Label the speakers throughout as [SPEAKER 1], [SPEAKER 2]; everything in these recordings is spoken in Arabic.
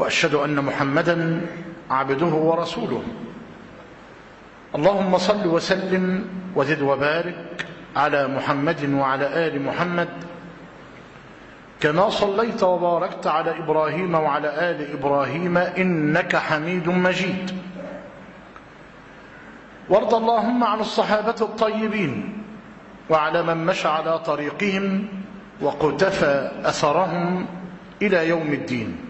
[SPEAKER 1] وأشهد أن محمدا عبده ورسوله. اللهم صل وسلم وزد وبارك على محمد وعلى آل محمد كما صليت وباركت على إبراهيم وعلى آل إبراهيم إنك حميد مجيد. وارض اللهم عن الصحابة الطيبين وعلى من مشى على طريقهم وقتفى أثرهم إلى يوم الدين.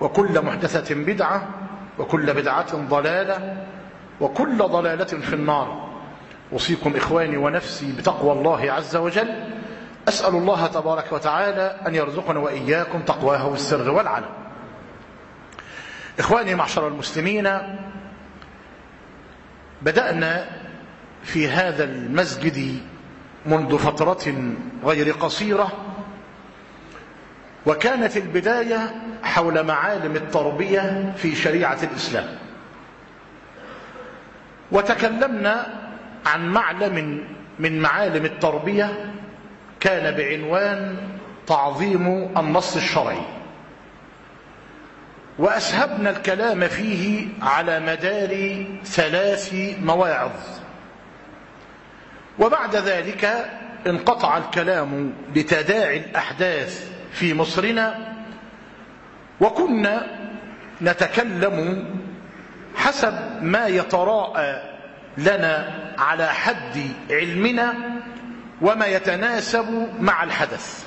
[SPEAKER 1] وكل محدثة بدعة وكل بدعة ضلالة وكل ضلالة في النار. أوصيكم إخواني ونفسي بتقوى الله عز وجل. أسأل الله تبارك وتعالى أن يرزقنا وإياكم تقواه والسر والعلم. إخواني معشر المسلمين بدأنا في هذا المسجد منذ فترة غير قصيرة. وكانت البداية حول معالم التربية في شريعة الإسلام. وتكلمنا عن معلم من معالم التربية كان بعنوان تعظيم النص الشرعي. وأسهبنا الكلام فيه على مدار ثلاث مواعظ. وبعد ذلك انقطع الكلام لتداعي الأحداث في مصرنا وكنا نتكلم حسب ما يتراءى لنا على حد علمنا وما يتناسب مع الحدث.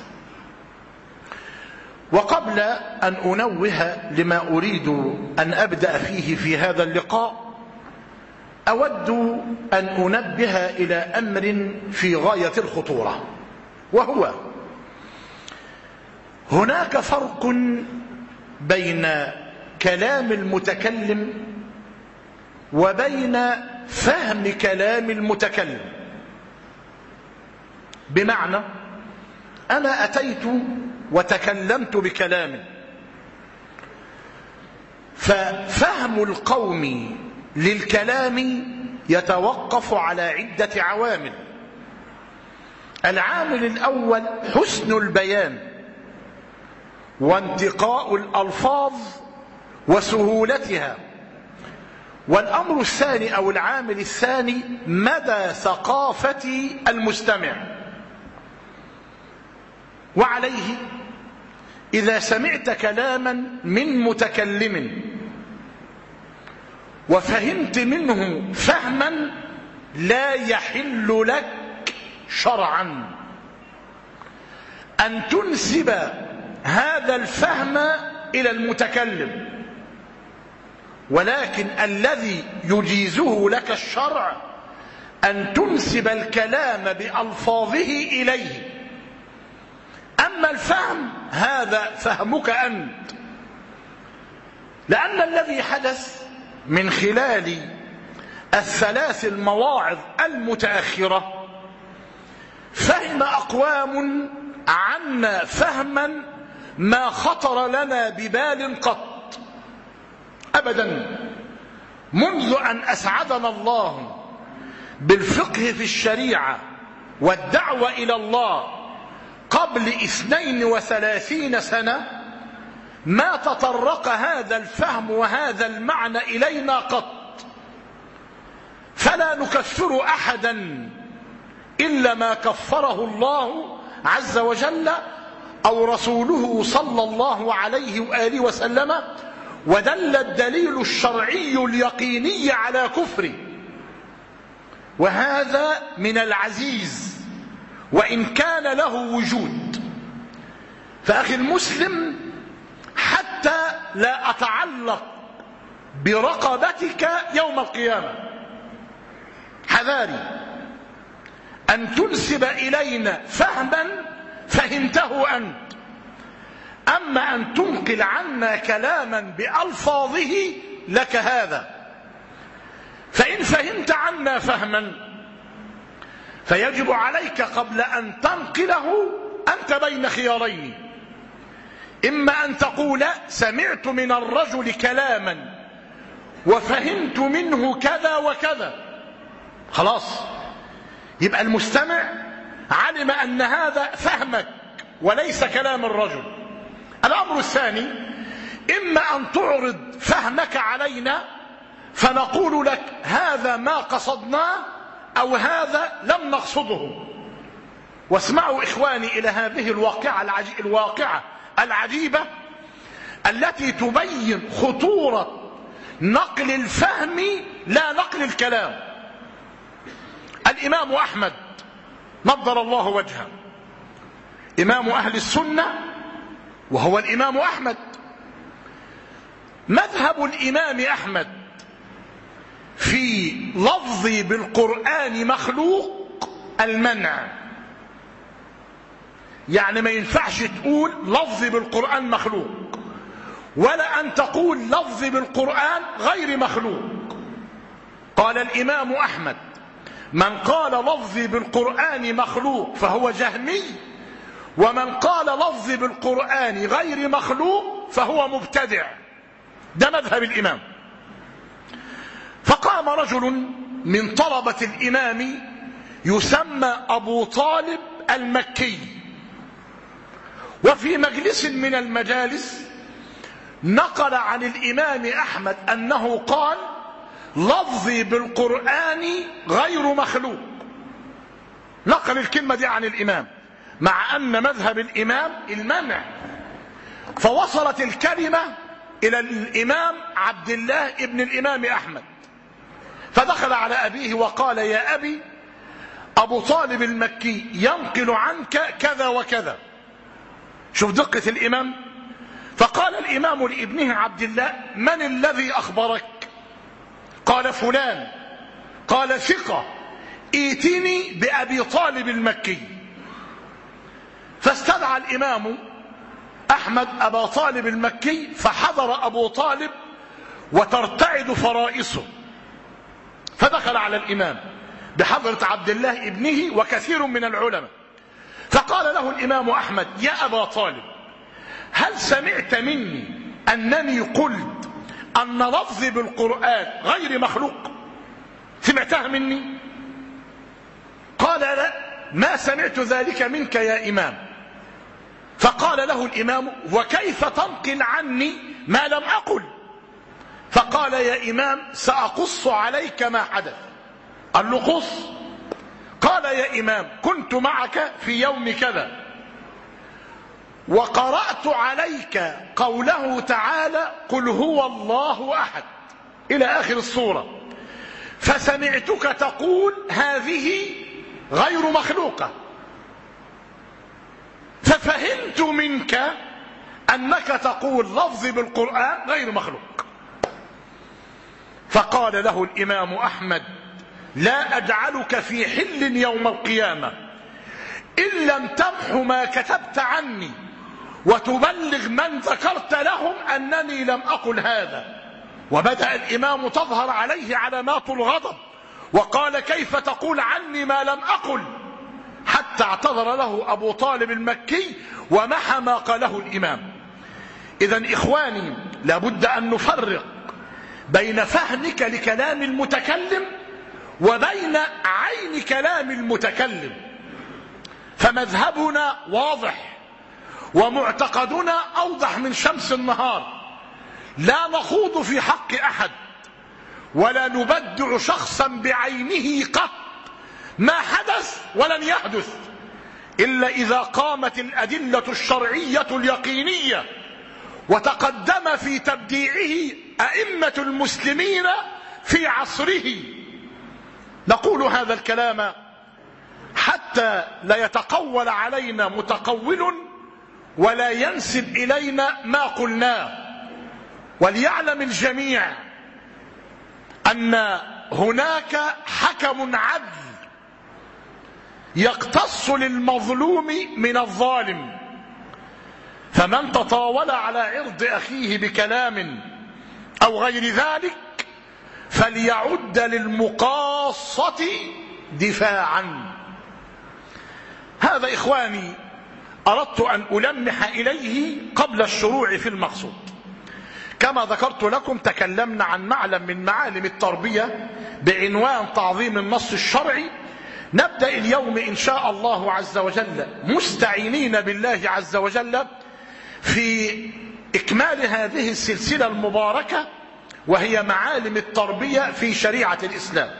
[SPEAKER 1] وقبل أن أنوه لما أريد أن أبدأ فيه في هذا اللقاء أود أن أنبه إلى أمر في غاية الخطورة وهو هناك فرق بين كلام المتكلم وبين فهم كلام المتكلم. بمعنى أنا أتيت وتكلمت بكلام ففهم القوم للكلام يتوقف على عدة عوامل. العامل الأول حسن البيان. وانتقاء الألفاظ وسهولتها. والأمر الثاني أو العامل الثاني مدى ثقافة المستمع. وعليه إذا سمعت كلاما من متكلم وفهمت منه فهما لا يحل لك شرعا. أن تنسب هذا الفهم إلى المتكلم. ولكن الذي يجيزه لك الشرع أن تنسب الكلام بألفاظه إليه. أما الفهم هذا فهمك أنت. لأن الذي حدث من خلال الثلاث المواعظ المتأخرة فهم أقوام عنا فهما ما خطر لنا ببال قط. أبدا. منذ أن أسعدنا الله بالفقه في الشريعة والدعوة إلى الله قبل اثنين وثلاثين سنة ما تطرق هذا الفهم وهذا المعنى إلينا قط. فلا نكفر أحدا إلا ما كفره الله عز وجل أو رسوله صلى الله عليه وآله وسلم ودل الدليل الشرعي اليقيني على كفره. وهذا من العزيز وإن كان له وجود. فأخي المسلم حتى لا أتعلق برقبتك يوم القيامة. حذاري أن تنسب إلينا فهما فهمته أنت. أما أن تنقل عنا كلاما بألفاظه لك هذا. فإن فهمت عنا فهما فيجب عليك قبل أن تنقله أنت بين خيارين. إما أن تقول سمعت من الرجل كلاما وفهمت منه كذا وكذا. خلاص. يبقى المستمع علم أن هذا فهمك وليس كلام الرجل. الأمر الثاني إما أن تعرض فهمك علينا فنقول لك هذا ما قصدناه أو هذا لم نقصده. واسمعوا إخواني إلى هذه الواقعة, الواقعة العجيبة التي تبين خطورة نقل الفهم لا نقل الكلام. الإمام أحمد نظر الله وجهه. إمام أهل السنة وهو الإمام أحمد. مذهب الإمام أحمد في لفظ بالقرآن مخلوق المنع. يعني ما ينفعش تقول لفظ بالقرآن مخلوق ولا أن تقول لفظ بالقرآن غير مخلوق. قال الإمام أحمد من قال لفظي بالقرآن مخلوق فهو جهمي ومن قال لفظي بالقرآن غير مخلوق فهو مبتدع. ده مذهب الإمام. فقام رجل من طلبة الإمام يسمى أبو طالب المكي. وفي مجلس من المجالس نقل عن الإمام أحمد أنه قال لفظي بالقرآن غير مخلوق. نقل الكلمة دي عن الإمام مع أن مذهب الإمام المنع. فوصلت الكلمة إلى الإمام عبد الله ابن الإمام أحمد. فدخل على أبيه وقال يا أبي أبو طالب المكي ينقل عنك كذا وكذا. شوف دقة الإمام. فقال الإمام لابنه عبد الله من الذي أخبرك؟ قال فلان قال ثقة ائتني بأبي طالب المكي. فاستدعى الإمام أحمد أبا طالب المكي فحضر أبو طالب وترتعد فرائصه. فدخل على الإمام بحضرة عبد الله ابنه وكثير من العلماء. فقال له الإمام أحمد يا أبا طالب هل سمعت مني أنني قلت أن لفظي بالقرآن غير مخلوق. سمعتها مني؟ قال لا ما سمعت ذلك منك يا إمام. فقال له الإمام وكيف تنقل عني ما لم أقل؟ فقال يا إمام سأقص عليك ما حدث. قال له قص. قال يا إمام كنت معك في يوم كذا. وقرأت عليك قوله تعالى قل هو الله أحد. إلى آخر الصورة. فسمعتك تقول هذه غير مخلوقة. ففهمت منك أنك تقول لفظي بالقرآن غير مخلوق. فقال له الإمام أحمد لا أجعلك في حل يوم القيامة. إن لم تمح ما كتبت عني وتبلغ من ذكرت لهم أنني لم أقل هذا. وبدأ الإمام تظهر عليه علامات الغضب وقال كيف تقول عني ما لم أقل؟ حتى اعتذر له أبو طالب المكي ومحى ما قاله الإمام. إذا إخواني لابد أن نفرق بين فهمك لكلام المتكلم وبين عين كلام المتكلم. فمذهبنا واضح. ومعتقدنا أوضح من شمس النهار. لا نخوض في حق أحد ولا نبدع شخصا بعينه قط. ما حدث ولن يحدث إلا إذا قامت الأدلة الشرعية اليقينية وتقدم في تبديعه أئمة المسلمين في عصره. نقول هذا الكلام حتى لا يتقول علينا متقول ولا ينسب إلينا ما قلناه وليعلم الجميع أن هناك حكم عدل يقتص للمظلوم من الظالم. فمن تطاول على عرض أخيه بكلام أو غير ذلك فليعد للمقاصة دفاعا. هذا إخواني أردت أن ألمح إليه قبل الشروع في المقصود. كما ذكرت لكم تكلمنا عن معلم من معالم التربية بعنوان تعظيم النص الشرعي. نبدأ اليوم إن شاء الله عز وجل مستعينين بالله عز وجل في إكمال هذه السلسلة المباركة وهي معالم التربية في شريعة الإسلام.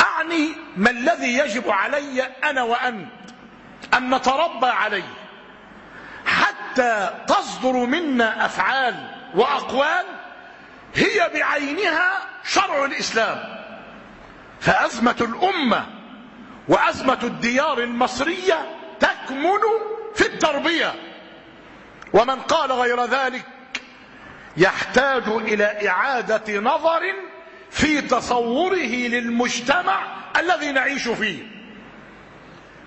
[SPEAKER 1] أعني ما الذي يجب علي أنا وأنت أن نتربى عليه حتى تصدر منا أفعال وأقوال هي بعينها شرع الإسلام. فأزمة الأمة وأزمة الديار المصرية تكمن في التربية. ومن قال غير ذلك يحتاج إلى إعادة نظر في تصوره للمجتمع الذي نعيش فيه.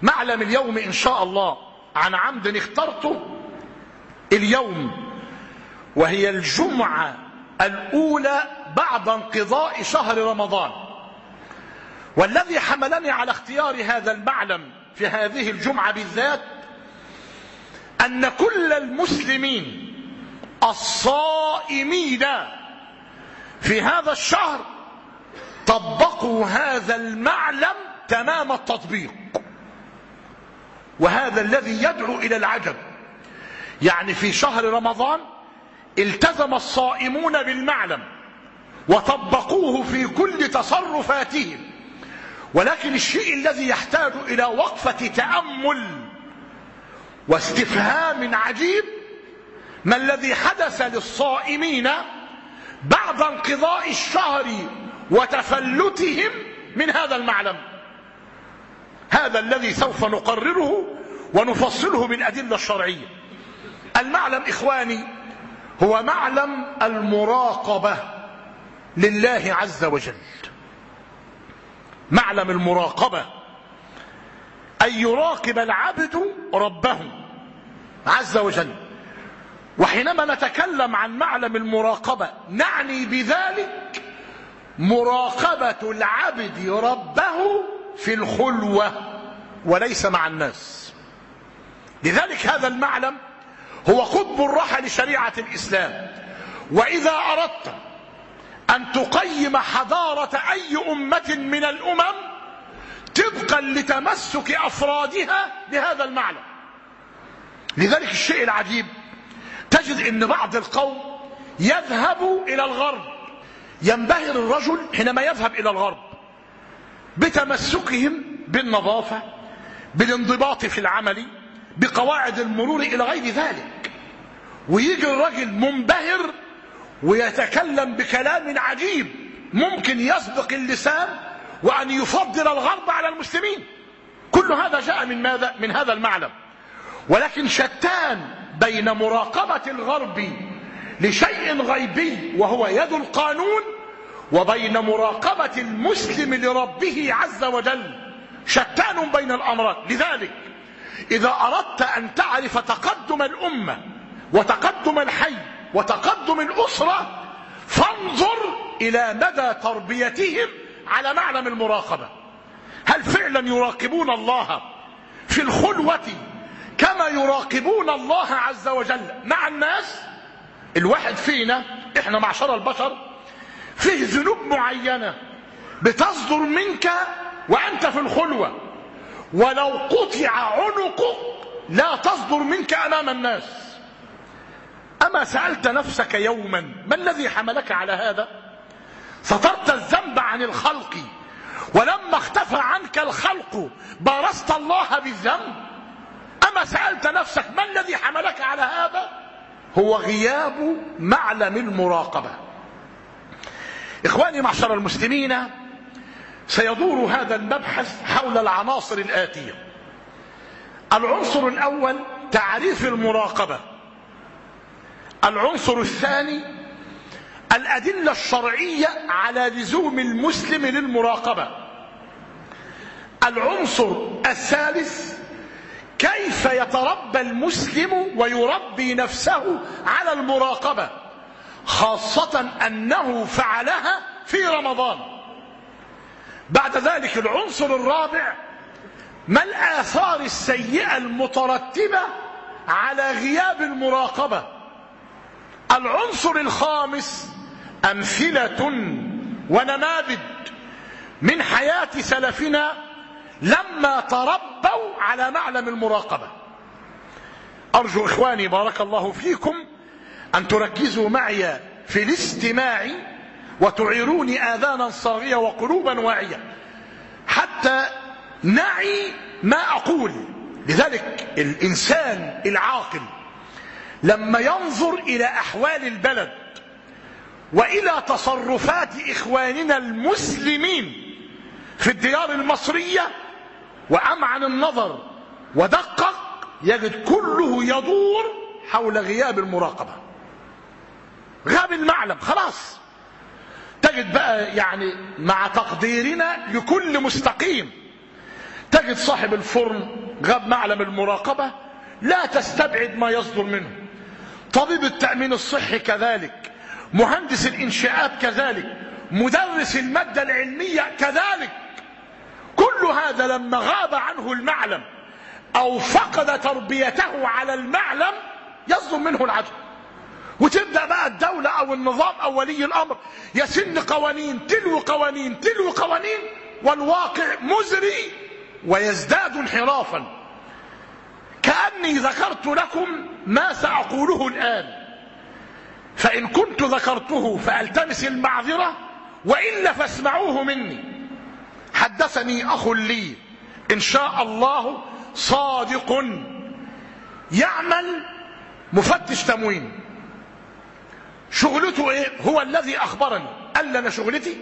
[SPEAKER 1] معلم اليوم إن شاء الله عن عمد اخترته اليوم وهي الجمعة الأولى بعد انقضاء شهر رمضان. والذي حملني على اختيار هذا المعلم في هذه الجمعة بالذات أن كل المسلمين الصائمين في هذا الشهر طبقوا هذا المعلم تمام التطبيق. وهذا الذي يدعو إلى العجب. يعني في شهر رمضان التزم الصائمون بالمعلم وطبقوه في كل تصرفاتهم. ولكن الشيء الذي يحتاج إلى وقفة تأمل واستفهام عجيب ما الذي حدث للصائمين بعد انقضاء الشهر وتفلتهم من هذا المعلم؟ هذا الذي سوف نقرره ونفصله بالأدلة الشرعية. المعلم إخواني هو معلم المراقبة لله عز وجل. معلم المراقبة أن يراقب العبد ربه عز وجل. وحينما نتكلم عن معلم المراقبة نعني بذلك مراقبة العبد ربه في الخلوة وليس مع الناس. لذلك هذا المعلم هو قطب الرحى لشريعة الإسلام. وإذا أردت أن تقيم حضارة أي أمة من الأمم طبقا لتمسك أفرادها بهذا المعنى لذلك الشيء العجيب تجد أن بعض القوم يذهب إلى الغرب. ينبهر الرجل حينما يذهب إلى الغرب. بتمسكهم بالنظافة بالانضباط في العمل بقواعد المرور إلى غير ذلك. ويجي الرجل منبهر ويتكلم بكلام عجيب ممكن يسبق اللسان وأن يفضل الغرب على المسلمين. كل هذا جاء من ماذا؟ من هذا المعلم. ولكن شتان بين مراقبة الغرب لشيء غيبي وهو يد القانون وبين مراقبة المسلم لربه عز وجل شتان بين الأمرين لذلك إذا أردت أن تعرف تقدم الأمة وتقدم الحي وتقدم الأسرة فانظر إلى مدى تربيتهم على معلم المراقبة. هل فعلا يراقبون الله في الخلوة كما يراقبون الله عز وجل مع الناس؟ الواحد فينا إحنا معشر البشر فيه ذنوب معينة بتصدر منك وأنت في الخلوة. ولو قطع عنقك لا تصدر منك أمام الناس. أما سألت نفسك يوما ما الذي حملك على هذا؟ سترت الذنب عن الخلق. ولما اختفى عنك الخلق بارست الله بالذنب. أما سألت نفسك ما الذي حملك على هذا؟ هو غياب معلم المراقبة. إخواني معشر المسلمين سيدور هذا المبحث حول العناصر الآتية. العنصر الأول تعريف المراقبة. العنصر الثاني الأدلة الشرعية على لزوم المسلم للمراقبة. العنصر الثالث كيف يتربى المسلم ويربي نفسه على المراقبة. خاصة أنه فعلها في رمضان. بعد ذلك العنصر الرابع ما الآثار السيئة المترتبة على غياب المراقبة؟ العنصر الخامس أمثلة ونماذج من حياة سلفنا لما تربوا على معلم المراقبة. أرجو إخواني بارك الله فيكم أن تركزوا معي في الاستماع وتعيروني آذانا صاغية وقلوبا واعية. حتى نعي ما أقول. لذلك الإنسان العاقل لما ينظر إلى أحوال البلد وإلى تصرفات إخواننا المسلمين في الديار المصرية وأمعن النظر ودقق يجد كله يدور حول غياب المراقبة. غاب المعلم خلاص. تجد بقى يعني مع تقديرنا لكل مستقيم. تجد صاحب الفرن غاب معلم المراقبة لا تستبعد ما يصدر منه. طبيب التأمين الصحي كذلك مهندس الإنشاءات كذلك مدرس المادة العلمية كذلك. كل هذا لما غاب عنه المعلم أو فقد تربيته على المعلم يصدر منه العجب وتبدأ بقى الدولة أو النظام أو ولي الأمر يسن قوانين تلو قوانين تلو قوانين والواقع مزري ويزداد انحرافا. كأني ذكرت لكم ما سأقوله الآن. فإن كنت ذكرته فألتمس المعذرة وإلا فاسمعوه مني. حدثني أخ لي إن شاء الله صادق يعمل مفتش تموين. شغلته إيه؟ هو الذي أخبرني. قال لنا شغلتي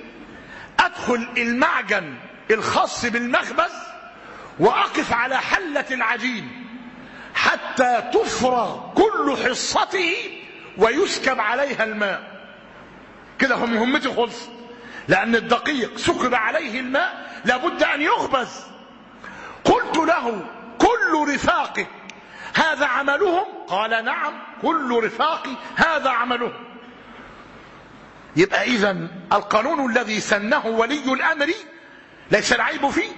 [SPEAKER 1] أدخل المعجن الخاص بالمخبز وأقف على حلة العجين حتى تفرغ كل حصته ويسكب عليها الماء. كده هم مهمتي خلص لأن الدقيق سكب عليه الماء لابد أن يخبز. قلت له كل رفاقك هذا عملهم؟ قال نعم كل رفاقي هذا عملهم. يبقى اذا القانون الذي سنه ولي الأمر ليس العيب فيه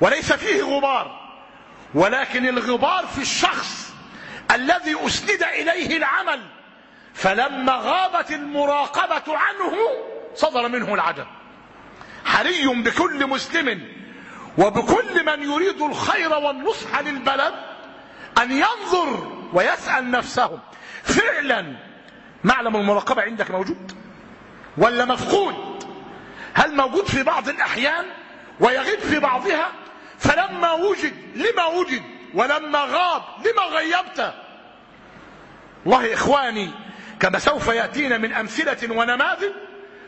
[SPEAKER 1] وليس فيه غبار ولكن الغبار في الشخص الذي أسند إليه العمل فلما غابت المراقبة عنه صدر منه العجب. حري بكل مسلم وبكل من يريد الخير والنصح للبلد أن ينظر ويسأل نفسه فعلا معلم المراقبة عندك موجود؟ ولا مفقود؟ هل موجود في بعض الأحيان ويغيب في بعضها؟ فلما وجد لما وجد؟ ولما غاب لما غيبت؟ والله إخواني كما سوف يأتينا من أمثلة ونماذج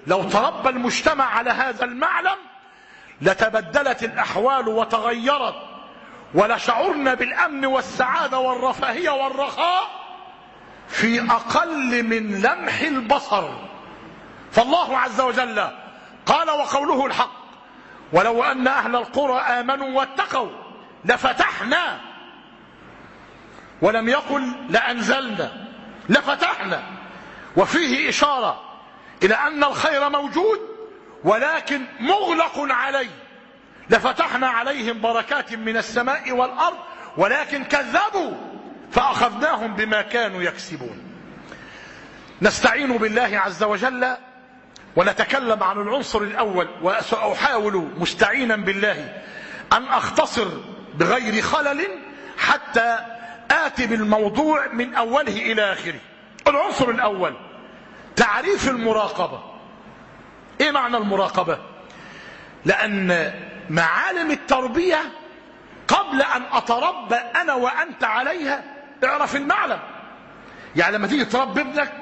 [SPEAKER 1] لو تربى المجتمع على هذا المعلم لتبدلت الأحوال وتغيرت ولشعرنا بالأمن والسعادة والرفاهية والرخاء في أقل من لمح البصر. فالله عز وجل قال وقوله الحق ولو أن أهل القرى آمنوا واتقوا لفتحنا ولم يقل لأنزلنا لفتحنا. وفيه إشارة إلى أن الخير موجود ولكن مغلق عليه. لفتحنا عليهم بركات من السماء والأرض ولكن كذبوا فأخذناهم بما كانوا يكسبون. نستعين بالله عز وجل ونتكلم عن العنصر الأول وسأحاول مستعينا بالله أن أختصر بغير خلل حتى آتي بالموضوع من أوله إلى آخره. العنصر الأول تعريف المراقبة. إيه معنى المراقبة؟ لأن معالم التربية قبل أن أتربى أنا وأنت عليها اعرف المعلم. يعني لما تيجي تربي ابنك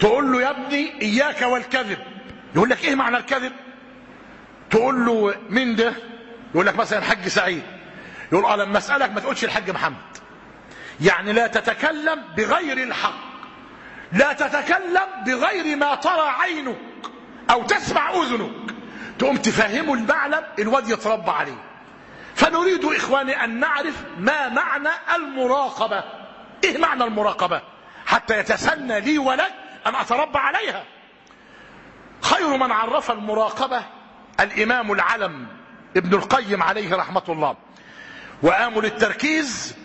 [SPEAKER 1] تقول له يا ابني إياك والكذب. يقول لك إيه معنى الكذب؟ تقول له مين ده؟ يقول لك مثلا الحاج سعيد. يقول آه لما أسألك ما تقولش الحاج محمد. يعني لا تتكلم بغير الحق. لا تتكلم بغير ما ترى عينك أو تسمع أذنك. تقوم تفهمه المعلم الواد يتربى عليه. فنريد إخواني أن نعرف ما معنى المراقبة. إيه معنى المراقبة؟ حتى يتسنى لي ولك أن أتربى عليها. خير من عرف المراقبة الإمام العلم ابن القيم عليه رحمة الله. وآمل التركيز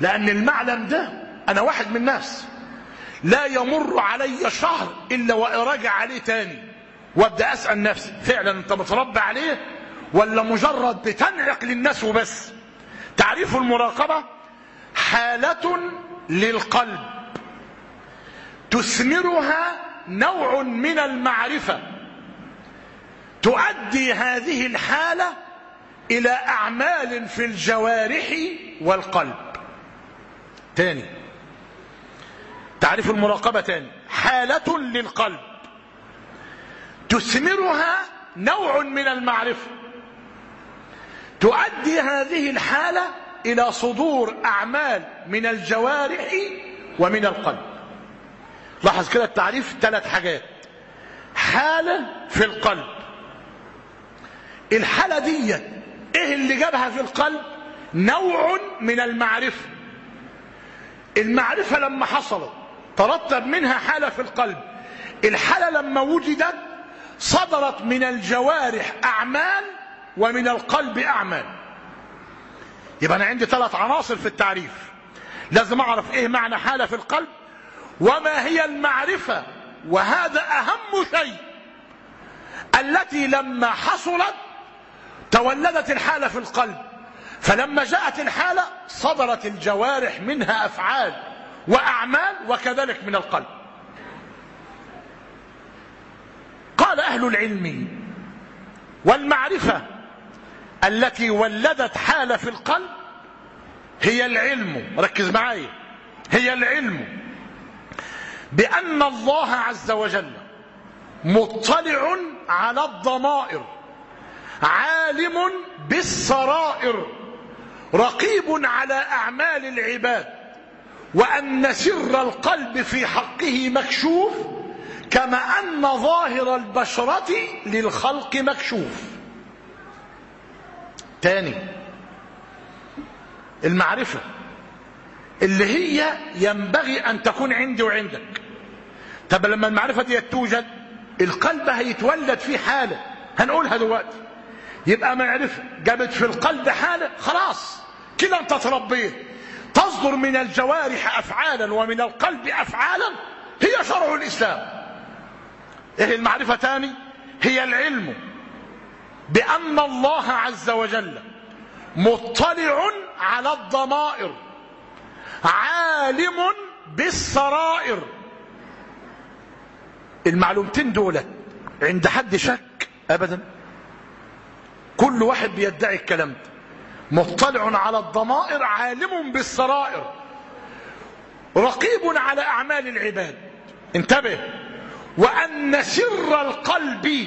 [SPEAKER 1] لأن المعلم ده أنا واحد من الناس لا يمر علي شهر إلا وأراجع عليه تاني. وأبدأ أسأل نفسي فعلا أنت متربى عليه ولا مجرد بتنعق للناس وبس؟ تعريف المراقبة حالة للقلب. تثمرها نوع من المعرفة. تؤدي هذه الحالة إلى أعمال في الجوارح والقلب. تاني. تعريف المراقبة تاني. حالة للقلب. تثمرها نوع من المعرفة. تؤدي هذه الحالة إلى صدور أعمال من الجوارح ومن القلب. لاحظ كده التعريف ثلاث حاجات. حالة في القلب. الحالة دي إيه اللي جابها في القلب؟ نوع من المعرفة. المعرفة لما حصلت ترتب منها حالة في القلب. الحالة لما وجدت صدرت من الجوارح أعمال ومن القلب أعمال. يبقى أنا عندي ثلاث عناصر في التعريف. لازم أعرف إيه معنى حالة في القلب؟ وما هي المعرفة؟ وهذا أهم شيء. التي لما حصلت تولدت الحالة في القلب. فلما جاءت الحالة صدرت الجوارح منها أفعال وأعمال وكذلك من القلب. قال أهل العلم والمعرفة التي ولدت حالة في القلب هي العلم. ركز معايا. هي العلم. بأن الله عز وجل مطلع على الضمائر عالم بالسرائر رقيب على أعمال العباد وأن سر القلب في حقه مكشوف كما أن ظاهر البشرة للخلق مكشوف. تاني المعرفة. اللي هي ينبغي أن تكون عندي وعندك. طب لما المعرفة دي توجد القلب هيتولد فيه حالة. هنقولها دلوقتي. يبقى معرفة جابت في القلب حالة خلاص. كده انت تربيه تصدر من الجوارح أفعالا ومن القلب أفعالا. هي شرع الإسلام. إيه المعرفة تاني؟ هي العلم بأن الله عز وجل مطلع على الضمائر. عالم بالسرائر. المعلومتين دول عند حد شك ابدا. كل واحد بيدعي الكلام ده. مطلع على الضمائر عالم بالسرائر. رقيب على أعمال العباد. انتبه. وأن سر القلب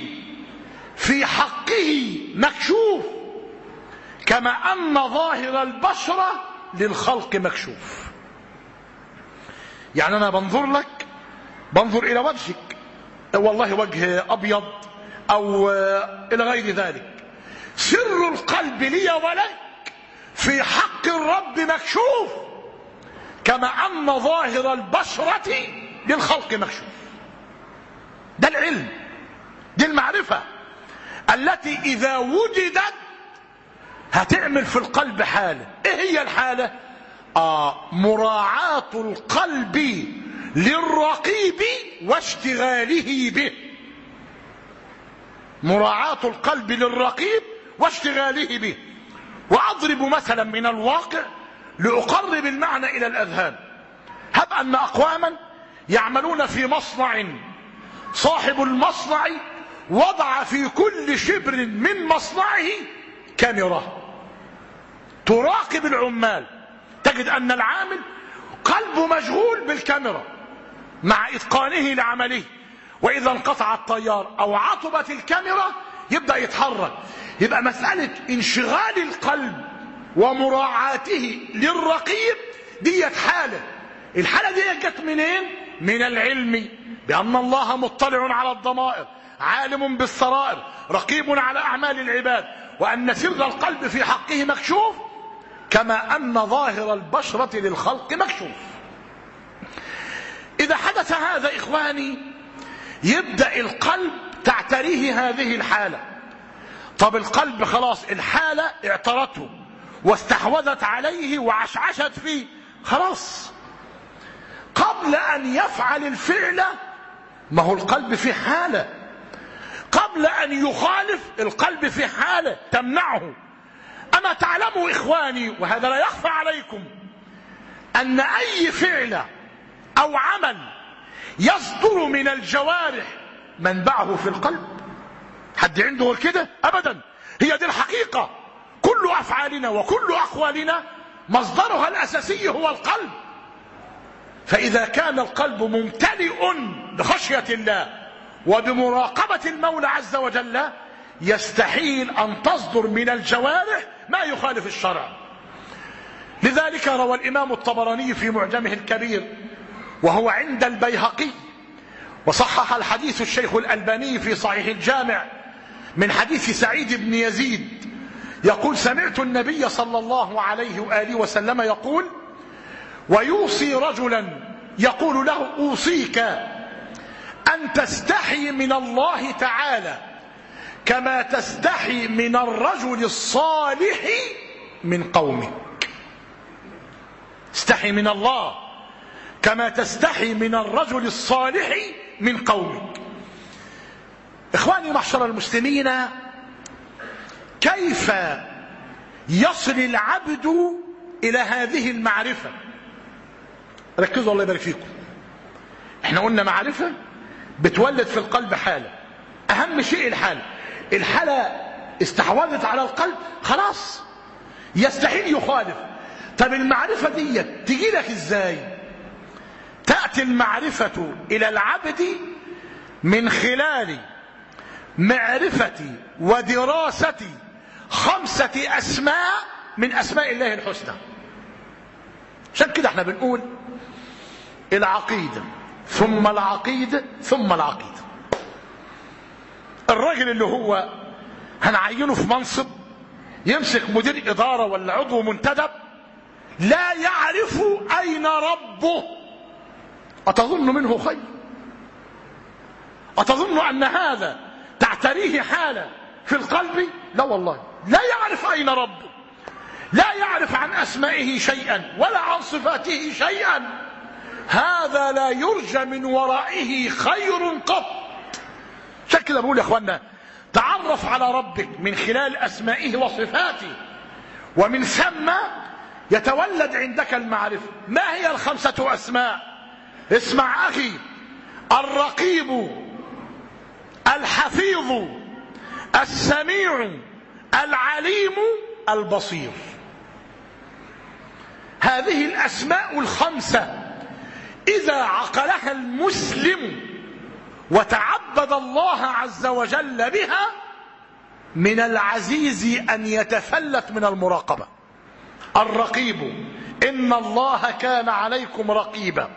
[SPEAKER 1] في حقه مكشوف. كما أن ظاهر البشرة للخلق مكشوف. يعني أنا بنظر لك بنظر إلى وجهك. والله وجه أبيض أو إلى غير ذلك. سر القلب لي ولك. في حق الرب مكشوف. كما أن ظاهر البشرة للخلق مكشوف. ده العلم دي المعرفة. التي إذا وجدت هتعمل في القلب حالة. إيه هي الحالة؟ آه مراعاة القلب للرقيب واشتغاله به. مراعاة القلب للرقيب واشتغاله به. وأضرب مثلا من الواقع لأقرب المعنى إلى الأذهان. هب أن أقواما يعملون في مصنع. صاحب المصنع وضع في كل شبر من مصنعه كاميرا. تراقب العمال. تجد أن العامل قلبه مشغول بالكاميرا مع إتقانه لعمله. وإذا انقطع الطيار أو عطبت الكاميرا يبدأ يتحرك. يبقى مسألة انشغال القلب ومراعاته للرقيب ديت حالة. الحالة دي جت منين؟ من العلم بأن الله مطلع على الضمائر عالم بالسرائر رقيب على أعمال العباد وأن سر القلب في حقه مكشوف كما أن ظاهر البشرة للخلق مكشوف. إذا حدث هذا إخواني يبدأ القلب تعتريه هذه الحالة. طب القلب خلاص الحالة اعترته واستحوذت عليه وعشعشت فيه. خلاص. قبل أن يفعل الفعل ما هو القلب في حالة. قبل أن يخالف القلب في حالة تمنعه. أما تعلموا إخواني وهذا لا يخفى عليكم أن أي فعل أو عمل يصدر من الجوارح منبعه في القلب. حد عنده كده؟ أبدا. هي دي الحقيقة. كل أفعالنا وكل أقوالنا مصدرها الأساسي هو القلب. فإذا كان القلب ممتلئ بخشية الله وبمراقبة المولى عز وجل يستحيل أن تصدر من الجوارح ما يخالف الشرع. لذلك روى الإمام الطبراني في معجمه الكبير وهو عند البيهقي وصحح الحديث الشيخ الألباني في صحيح الجامع من حديث سعيد بن يزيد يقول سمعت النبي صلى الله عليه وآله وسلم يقول ويوصي رجلا يقول له أوصيك أن تستحي من الله تعالى كما تستحي من الرجل الصالح من قومك. استحي من الله. كما تستحي من الرجل الصالح من قومك. إخواني محشر المسلمين كيف يصل العبد إلى هذه المعرفة؟ ركزوا الله يبارك فيكم. إحنا قلنا معرفة بتولد في القلب حالة. أهم شيء الحالة. الحالة استحوذت على القلب خلاص. يستحيل يخالف. طب المعرفة دي تجي لك إزاي؟ تأتي المعرفة إلى العبد من خلال معرفة ودراسة خمسة أسماء من أسماء الله الحسنى. عشان كده إحنا بنقول العقيدة ثم العقيدة ثم العقيدة الراجل اللي هو هنعينه في منصب يمسك مدير إدارة ولا عضو منتدب لا يعرف أين ربه. أتظن منه خير. أتظن أن هذا تعتريه حالة في القلب؟ لا والله. لا يعرف أين ربه. لا يعرف عن أسمائه شيئا ولا عن صفاته شيئا. هذا لا يرجى من ورائه خير قط. عشان كده بقول يا اخوانا تعرف على ربك من خلال أسمائه وصفاته. ومن ثم يتولد عندك المعرفة. ما هي الخمسة أسماء؟ اسمع أخي. الرقيب الحفيظ السميع العليم البصير. هذه الأسماء الخمسة. إذا عقلها المسلم وتعبد الله عز وجل بها من العزيز أن يتفلت من المراقبة. الرقيب إن الله كان عليكم رقيبا.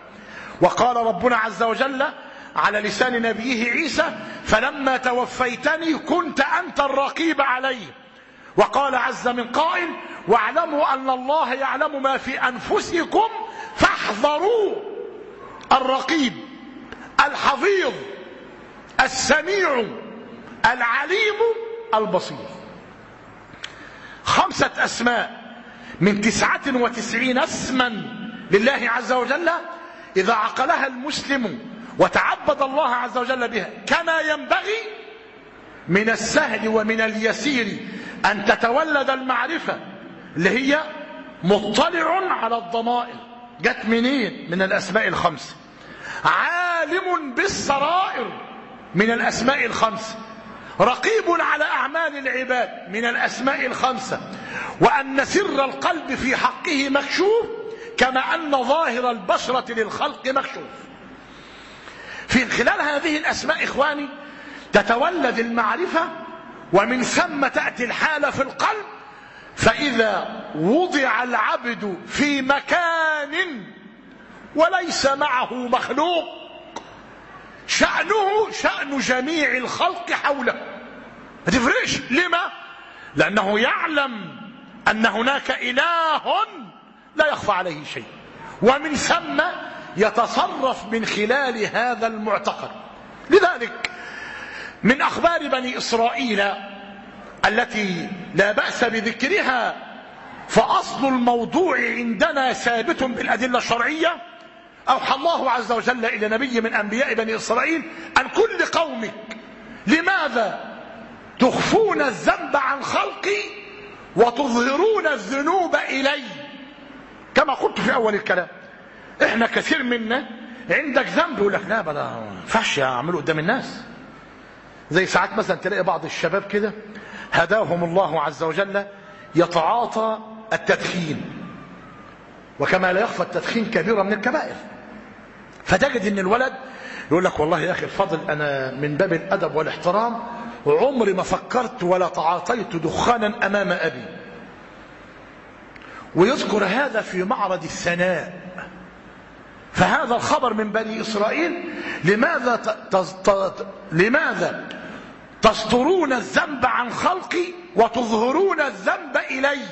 [SPEAKER 1] وقال ربنا عز وجل على لسان نبيه عيسى فلما توفيتني كنت أنت الرقيب عليه. وقال عز من قائل واعلموا أن الله يعلم ما في أنفسكم فاحذروه الرقيب الحفيظ. السميع العليم البصير. خمسة أسماء من تسعة وتسعين اسما لله عز وجل إذا عقلها المسلم وتعبد الله عز وجل بها. كما ينبغي من السهل ومن اليسير أن تتولد المعرفة اللي هي مطلع على الضمائر. جت منين؟ من الأسماء الخمسة عالم بالسرائر. من الأسماء الخمسة رقيب على أعمال العباد من الأسماء الخمسة. وأن سر القلب في حقه مكشوف كما أن ظاهر البشرة للخلق مكشوف. في خلال هذه الأسماء إخواني تتولد المعرفة ومن ثم تأتي الحالة في القلب فإذا وضع العبد في مكان وليس معه مخلوق شأنه شأن جميع الخلق حوله. ما تفرقش لما؟ لأنه يعلم أن هناك إله لا يخفى عليه شيء. ومن ثم يتصرف من خلال هذا المعتقد. لذلك من أخبار بني إسرائيل التي لا بأس بذكرها فأصل الموضوع عندنا ثابت بالأدلة الشرعية أوحى الله عز وجل إلى نبي من أنبياء بني إسرائيل أن كل قومك لماذا تخفون الذنب عن خلقي وتظهرون الذنوب إلي؟ كما قلت في أول الكلام إحنا كثير منا عندك ذنب يقول لك لا بلا فحش اعمله قدام الناس. زي ساعات مثلا تلاقي بعض الشباب كده هداهم الله عز وجل يتعاطى التدخين وكما لا يخفى التدخين كبيرة من الكبائر. فتجد إن الولد يقول لك والله يا أخي الفضل أنا من باب الأدب والاحترام عمري ما فكرت ولا تعاطيت دخانا أمام أبي ويذكر هذا في معرض الثناء فهذا الخبر من بني إسرائيل لماذا. لماذا تسترون الذنب عن خلقي وتظهرون الذنب إلي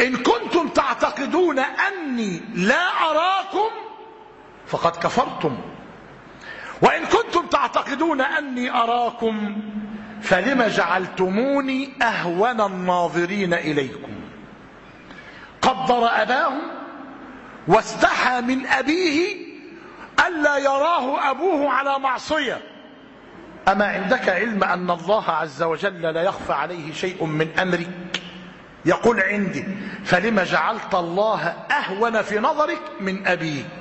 [SPEAKER 1] إن كنتم تعتقدون أني لا أراكم فقد كفرتم. وإن كنتم تعتقدون أني أراكم فلم جعلتموني أهون الناظرين إليكم. قدر أباه واستحى من أبيه ألا يراه أبوه على معصية. أما عندك علم أن الله عز وجل لا يخفى عليه شيء من أمرك؟ يقول عندي فلم جعلت الله أهون في نظرك من أبيك؟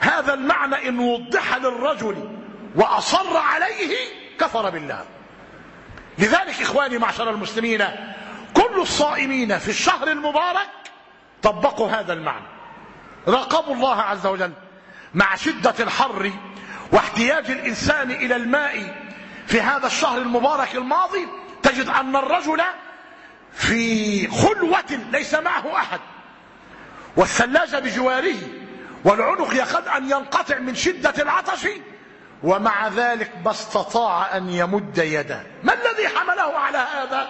[SPEAKER 1] هذا المعنى إن وضح للرجل وأصر عليه كفر بالله. لذلك إخواني معشر المسلمين كل الصائمين في الشهر المبارك طبقوا هذا المعنى. راقبوا الله عز وجل مع شدة الحر واحتياج الإنسان إلى الماء في هذا الشهر المبارك الماضي. تجد أن الرجل في خلوة ليس معه أحد والثلاجة بجواره والعنق يخد أن ينقطع من شدة العطش. ومع ذلك ما استطاع أن يمد يده. ما الذي حمله على هذا؟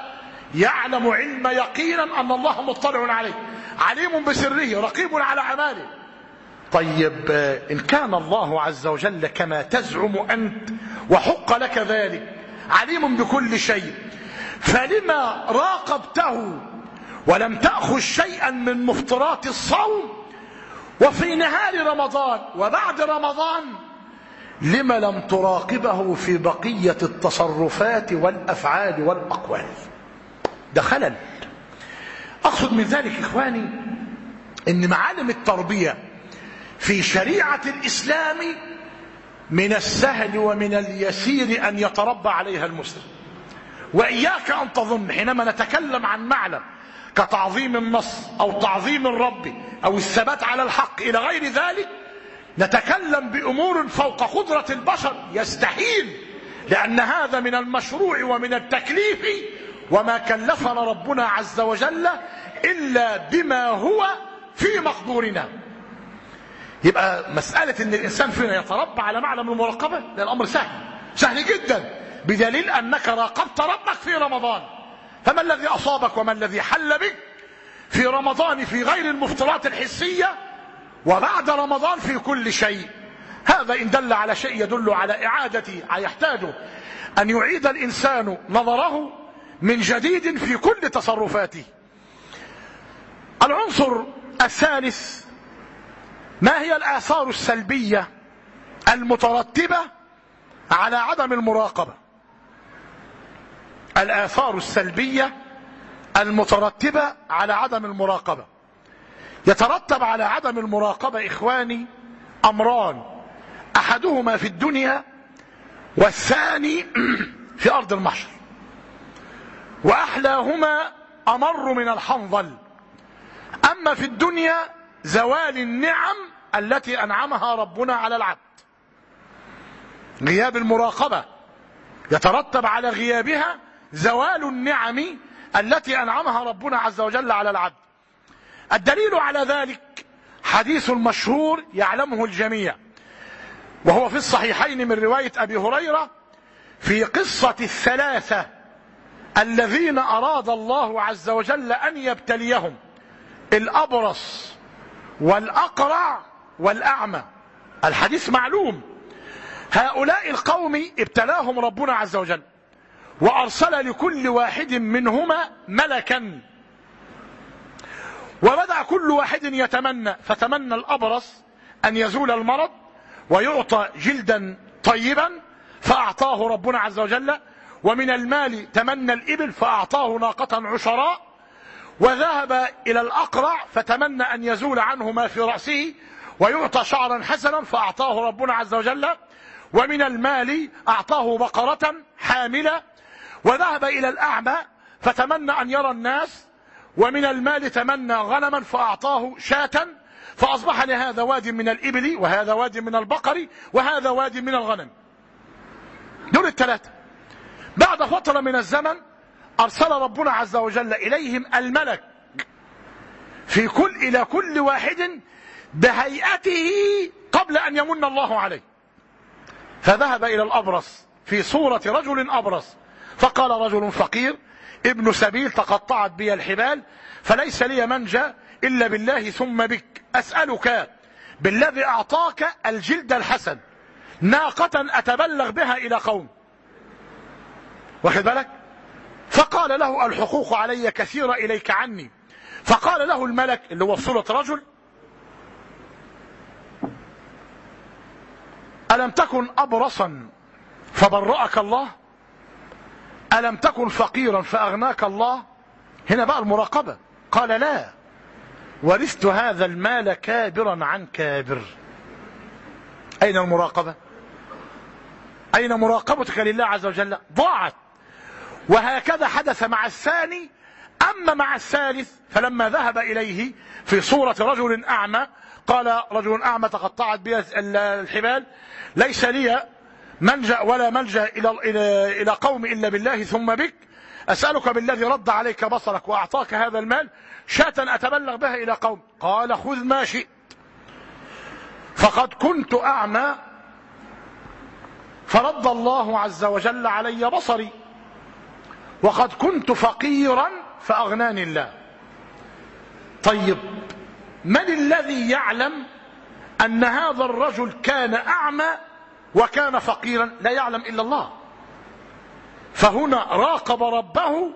[SPEAKER 1] يعلم علم يقينا أن الله مطلع عليه. عليم بسره رقيب على أعماله. طيب إن كان الله عز وجل كما تزعم أنت وحق لك ذلك عليم بكل شيء فلما راقبته ولم تأخذ شيئا من مفطرات الصوم وفي نهار رمضان وبعد رمضان لم لم تراقبه في بقية التصرفات والأفعال والأقوال. ده خلل أقصد من ذلك إخواني أن معالم التربية في شريعة الإسلام من السهل ومن اليسير أن يتربى عليها المسلم. وإياك أن تظن حينما نتكلم عن معنى كتعظيم النص أو تعظيم الرب أو الثبات على الحق إلى غير ذلك نتكلم بأمور فوق قدرة البشر يستحيل لأن هذا من المشروع ومن التكليف وما كلفنا ربنا عز وجل إلا بما هو في مقدورنا. يبقى مسألة إن الإنسان فينا يتربى على معنى من المراقبة ده الأمر سهل سهل جدا بدليل أنك راقبت ربك في رمضان. فما الذي أصابك وما الذي حل بك في رمضان في غير المفترات الحسية وبعد رمضان في كل شيء؟ هذا إن دل على شيء يدل على اعادة يحتاج أن يعيد الإنسان نظره من جديد في كل تصرفاته. العنصر الثالث ما هي الآثار السلبية المترتبة على عدم المراقبة؟ الآثار السلبية المترتبة على عدم المراقبة. يترتب على عدم المراقبة إخواني أمران. أحدهما في الدنيا والثاني في أرض المحشر. وأحلاهما أمر من الحنظل. أما في الدنيا زوال النعم التي أنعمها ربنا على العبد. غياب المراقبة. يترتب على غيابها زوال النعم التي أنعمها ربنا عز وجل على العبد. الدليل على ذلك حديث مشهور يعلمه الجميع وهو في الصحيحين من رواية أبي هريرة في قصة الثلاثة الذين أراد الله عز وجل أن يبتليهم الأبرص والأقرع والأعمى. الحديث معلوم. هؤلاء القوم ابتلاهم ربنا عز وجل. وأرسل لكل واحد منهما ملكا. وبدأ كل واحد يتمنى فتمنى الأبرص أن يزول المرض ويعطى جلدا طيبا فأعطاه ربنا عز وجل. ومن المال تمنى الإبل فأعطاه ناقة عشراء. وذهب إلى الأقرع فتمنى أن يزول عنه ما في رأسه ويعطى شعرا حسنا فأعطاه ربنا عز وجل. ومن المال أعطاه بقرة حاملة وذهب إلى الأعمى فتمنى أن يرى الناس ومن المال تمنى غنما فأعطاه شاة فأصبح لهذا واد من الإبل وهذا واد من البقر وهذا واد من الغنم. دول الثلاثة بعد فترة من الزمن أرسل ربنا عز وجل إليهم الملك في كل إلى كل واحد بهيئته قبل أن يمن الله عليه. فذهب إلى الأبرص في صورة رجل أبرص فقال رجل فقير ابن سبيل تقطعت بي الحبال فليس لي منجا إلا بالله ثم بك. أسألك بالذي أعطاك الجلد الحسن ناقة أتبلغ بها إلى قوم. واخد بالك؟ فقال له الحقوق علي كثيرة إليك عني. فقال له الملك اللي هو صورة رجل ألم تكن أبرصا فبرأك الله؟ ألم تكن فقيرا فأغناك الله؟ هنا بقى المراقبة. قال لا. ورثت هذا المال كابرا عن كابر. أين المراقبة؟ أين مراقبتك لله عز وجل؟ ضاعت. وهكذا حدث مع الثاني. أما مع الثالث فلما ذهب إليه في صورة رجل أعمى قال رجل أعمى تقطعت بي الحبال ليس لي منجأ ولا ملجأ إلى, إلى قوم إلا بالله ثم بك. أسألك بالذي رد عليك بصرك وأعطاك هذا المال شاة أتبلغ بها إلى قوم. قال خذ ما شئت. فقد كنت أعمى. فرد الله عز وجل علي بصري. وقد كنت فقيرا فأغناني الله. طيب من الذي يعلم أن هذا الرجل كان أعمى وكان فقيرا لا يعلم إلا الله. فهنا راقب ربه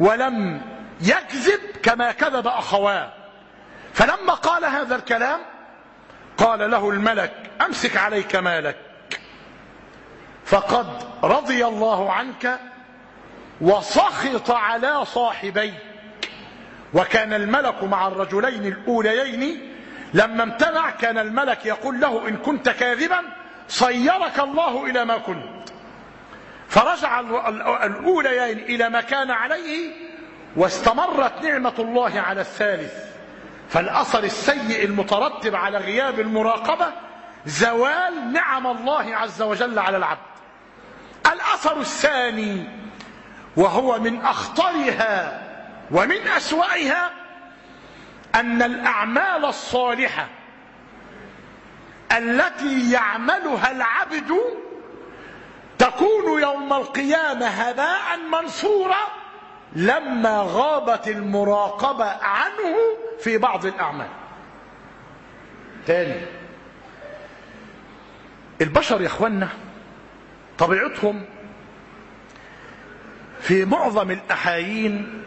[SPEAKER 1] ولم يكذب كما كذب أخواه. فلما قال هذا الكلام قال له الملك أمسك عليك مالك. فقد رضي الله عنك وسخط على صاحبيك. وكان الملك مع الرجلين الأوليين لما امتنع كان الملك يقول له إن كنت كاذبا صيرك الله إلى ما كنت. فرجع الأوليين إلى ما كان عليه واستمرت نعمة الله على الثالث. فالأثر السيء المترتب على غياب المراقبة زوال نعم الله عز وجل على العبد. الأثر الثاني وهو من أخطرها ومن أسوأها أن الأعمال الصالحة التي يعملها العبد تكون يوم القيامة هباء منصورا لما غابت المراقبة عنه في بعض الأعمال. تاني البشر يا اخوانا طبيعتهم في معظم الأحايين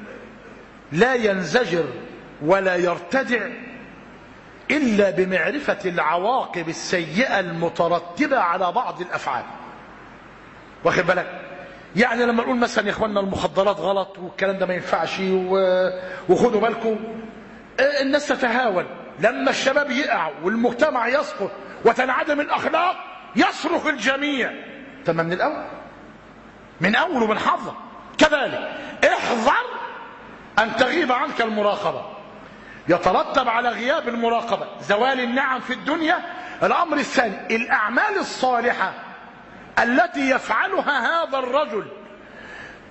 [SPEAKER 1] لا ينزجر ولا يرتدع إلا بمعرفة العواقب السيئة المترتبة على بعض الأفعال. واخد بالك؟ يعني لما نقول مثلا يا إخواننا المخدرات غلط والكلام ده ما ينفعش وخدوا بالكم الناس تتهاون. لما الشباب يقع والمجتمع يسقط وتنعدم الأخلاق يصرخ الجميع. تمام من الأول. من أول ومن حظه كذلك احذر أن تغيب عنك المراقبة. يترتب على غياب المراقبة. زوال النعم في الدنيا. الأمر الثاني الأعمال الصالحة التي يفعلها هذا الرجل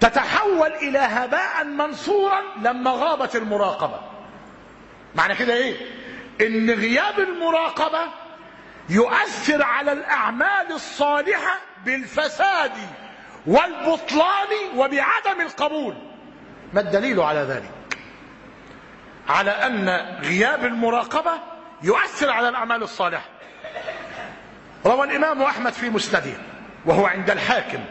[SPEAKER 1] تتحول إلى هباء منصورا لما غابت المراقبة. معنى كده إيه؟ إن غياب المراقبة يؤثر على الأعمال الصالحة بالفساد والبطلان وبعدم القبول. ما الدليل على ذلك؟ على أن غياب المراقبة يؤثر على الأعمال الصالحة. روى الإمام أحمد في مسنده وهو عند الحاكم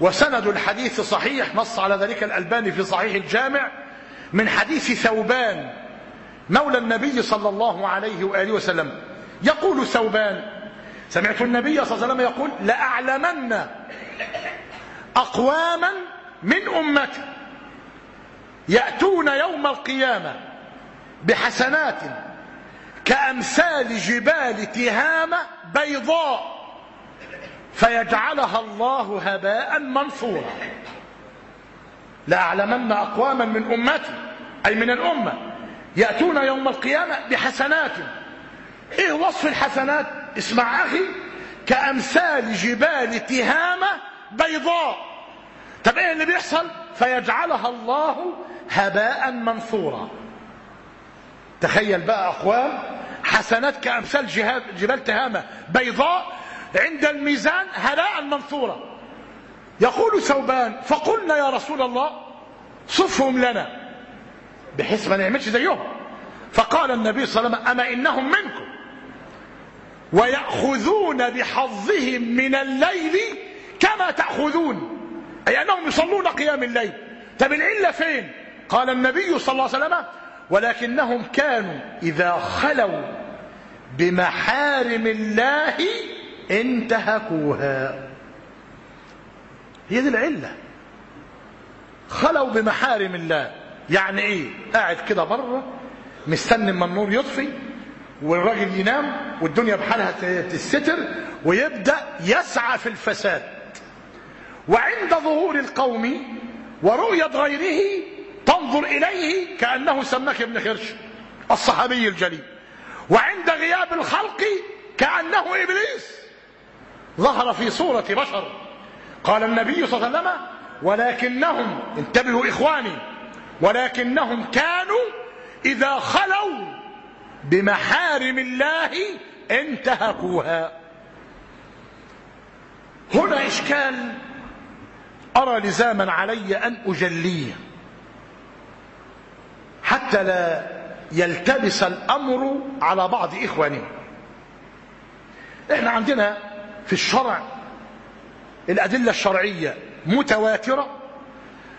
[SPEAKER 1] وسند الحديث صحيح نص على ذلك الألباني في صحيح الجامع من حديث ثوبان مولى النبي صلى الله عليه وآله وسلم. يقول ثوبان سمعت النبي صلى الله عليه وسلم يقول لأعلمن أقواما من أمتي. يأتون يوم القيامة بحسنات كأمثال جبال تهامة بيضاء فيجعلها الله هباء منصورا لأعلمن أقواما من أمتي أي من الأمة يأتون يوم القيامة بحسنات. إيه وصف الحسنات؟ اسمع أخي كأمثال جبال تهامة بيضاء. طب إيه اللي بيحصل؟ فيجعلها الله هباء منصورا تخيل بقى أقوام حسنات كأمثال جبال تهامة بيضاء عند الميزان هلاء منصورا يقول ثوبان فقلنا يا رسول الله صفهم لنا بحيث ما نعملش زيهم. فقال النبي صلى الله عليه وسلم أما إنهم منكم؟ ويأخذون بحظهم من الليل كما تأخذون. أي أنهم يصلون قيام الليل. طب العلة فين؟ قال النبي صلى الله عليه وسلم ولكنهم كانوا إذا خلوا بمحارم الله انتهكوها. هي دي العلة. خلوا بمحارم الله. يعني إيه؟ قاعد كده بره مستني أما النور يطفي والراجل ينام والدنيا بحالها تستتر ويبدأ يسعى في الفساد. وعند ظهور القوم ورؤية غيره تنظر إليه كأنه سماك ابن خرش الصحابي الجليل. وعند غياب الخلق كأنه إبليس. ظهر في صورة بشر. قال النبي صلى الله عليه وسلم ولكنهم انتبهوا إخواني ولكنهم كانوا إذا خلوا بمحارم الله انتهكوها. هنا إشكال أرى لزاما علي أن أجليه. حتى لا يلتبس الأمر على بعض إخواني إحنا عندنا في الشرع الأدلة الشرعية متواترة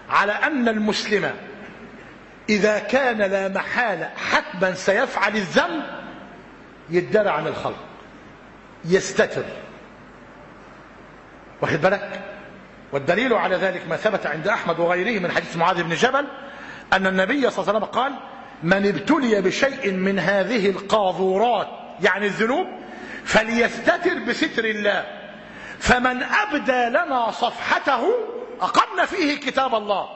[SPEAKER 1] على أن المسلم إذا كان لا محالة حتما سيفعل الذنب يدرى عن الخلق يستتر. واخد بالك؟ والدليل على ذلك ما ثبت عند أحمد وغيره من حديث معاذ بن جبل أن النبي صلى الله عليه وسلم قال من ابتلي بشيء من هذه القاذورات يعني الذنوب فليستتر بستر الله. فمن أبدى لنا صفحته أقمنا فيه كتاب الله.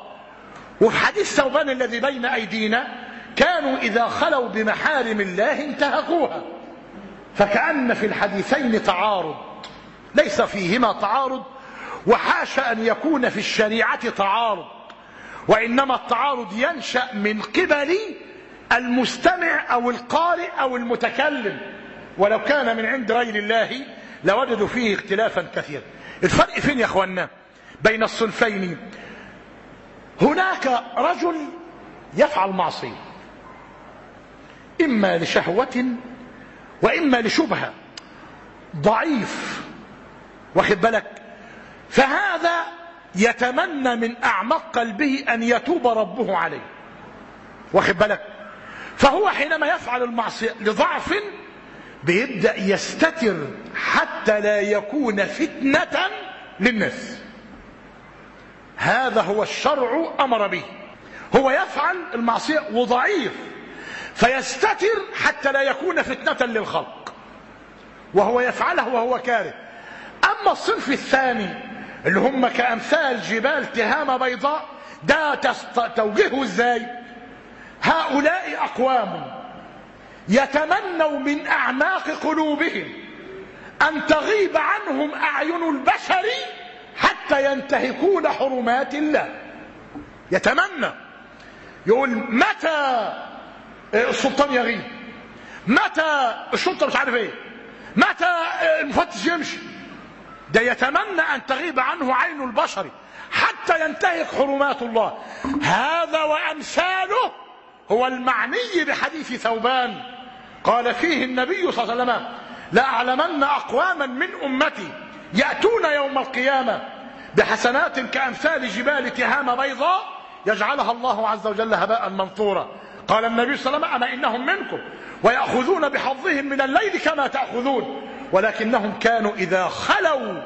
[SPEAKER 1] وفي حديث ثوبان الذي بين أيدينا كانوا إذا خلوا بمحارم الله انتهكوها. فكأن في الحديثين تعارض ليس فيهما تعارض وحاش أن يكون في الشريعة تعارض. وإنما التعارض ينشأ من قبل المستمع أو القارئ أو المتكلم. ولو كان من عند غير الله لوجدوا فيه اختلافا كثيرا. الفرق فين يا اخوانا بين الصنفين. هناك رجل يفعل معصية. إما لشهوة وإما لشبهة. ضعيف. واخد بالك؟ فهذا يتمنى من اعماق قلبه أن يتوب ربه عليه. واخد بالك؟ فهو حينما يفعل المعصية لضعف بيبدأ يستتر حتى لا يكون فتنة للناس هذا هو الشرع أمر به. هو يفعل المعصية وضعيف فيستتر حتى لا يكون فتنة للخلق. وهو يفعله وهو كاره. أما الصنف الثاني اللي هم كأمثال جبال تهامة بيضاء ده توجيهه إزاي؟ هؤلاء أقوام يتمنوا من أعماق قلوبهم أن تغيب عنهم أعين البشر حتى ينتهكون حرمات الله. يتمنى. يقول متى السلطان يغيب. متى الشرطة مش عارف إيه. متى المفتش يمشي؟ ده يتمنى أن تغيب عنه عين البشر حتى ينتهك حرمات الله. هذا وأمثاله هو المعني بحديث ثوبان. قال فيه النبي صلى الله عليه وسلم لأعلمن أقواما من أمتي يأتون يوم القيامة بحسنات كأمثال جبال تهام بيضاء يجعلها الله عز وجل هباء منثورا. قال النبي صلى الله عليه وسلم أما إنهم منكم؟ ويأخذون بحظهم من الليل كما تأخذون. ولكنهم كانوا إذا خلوا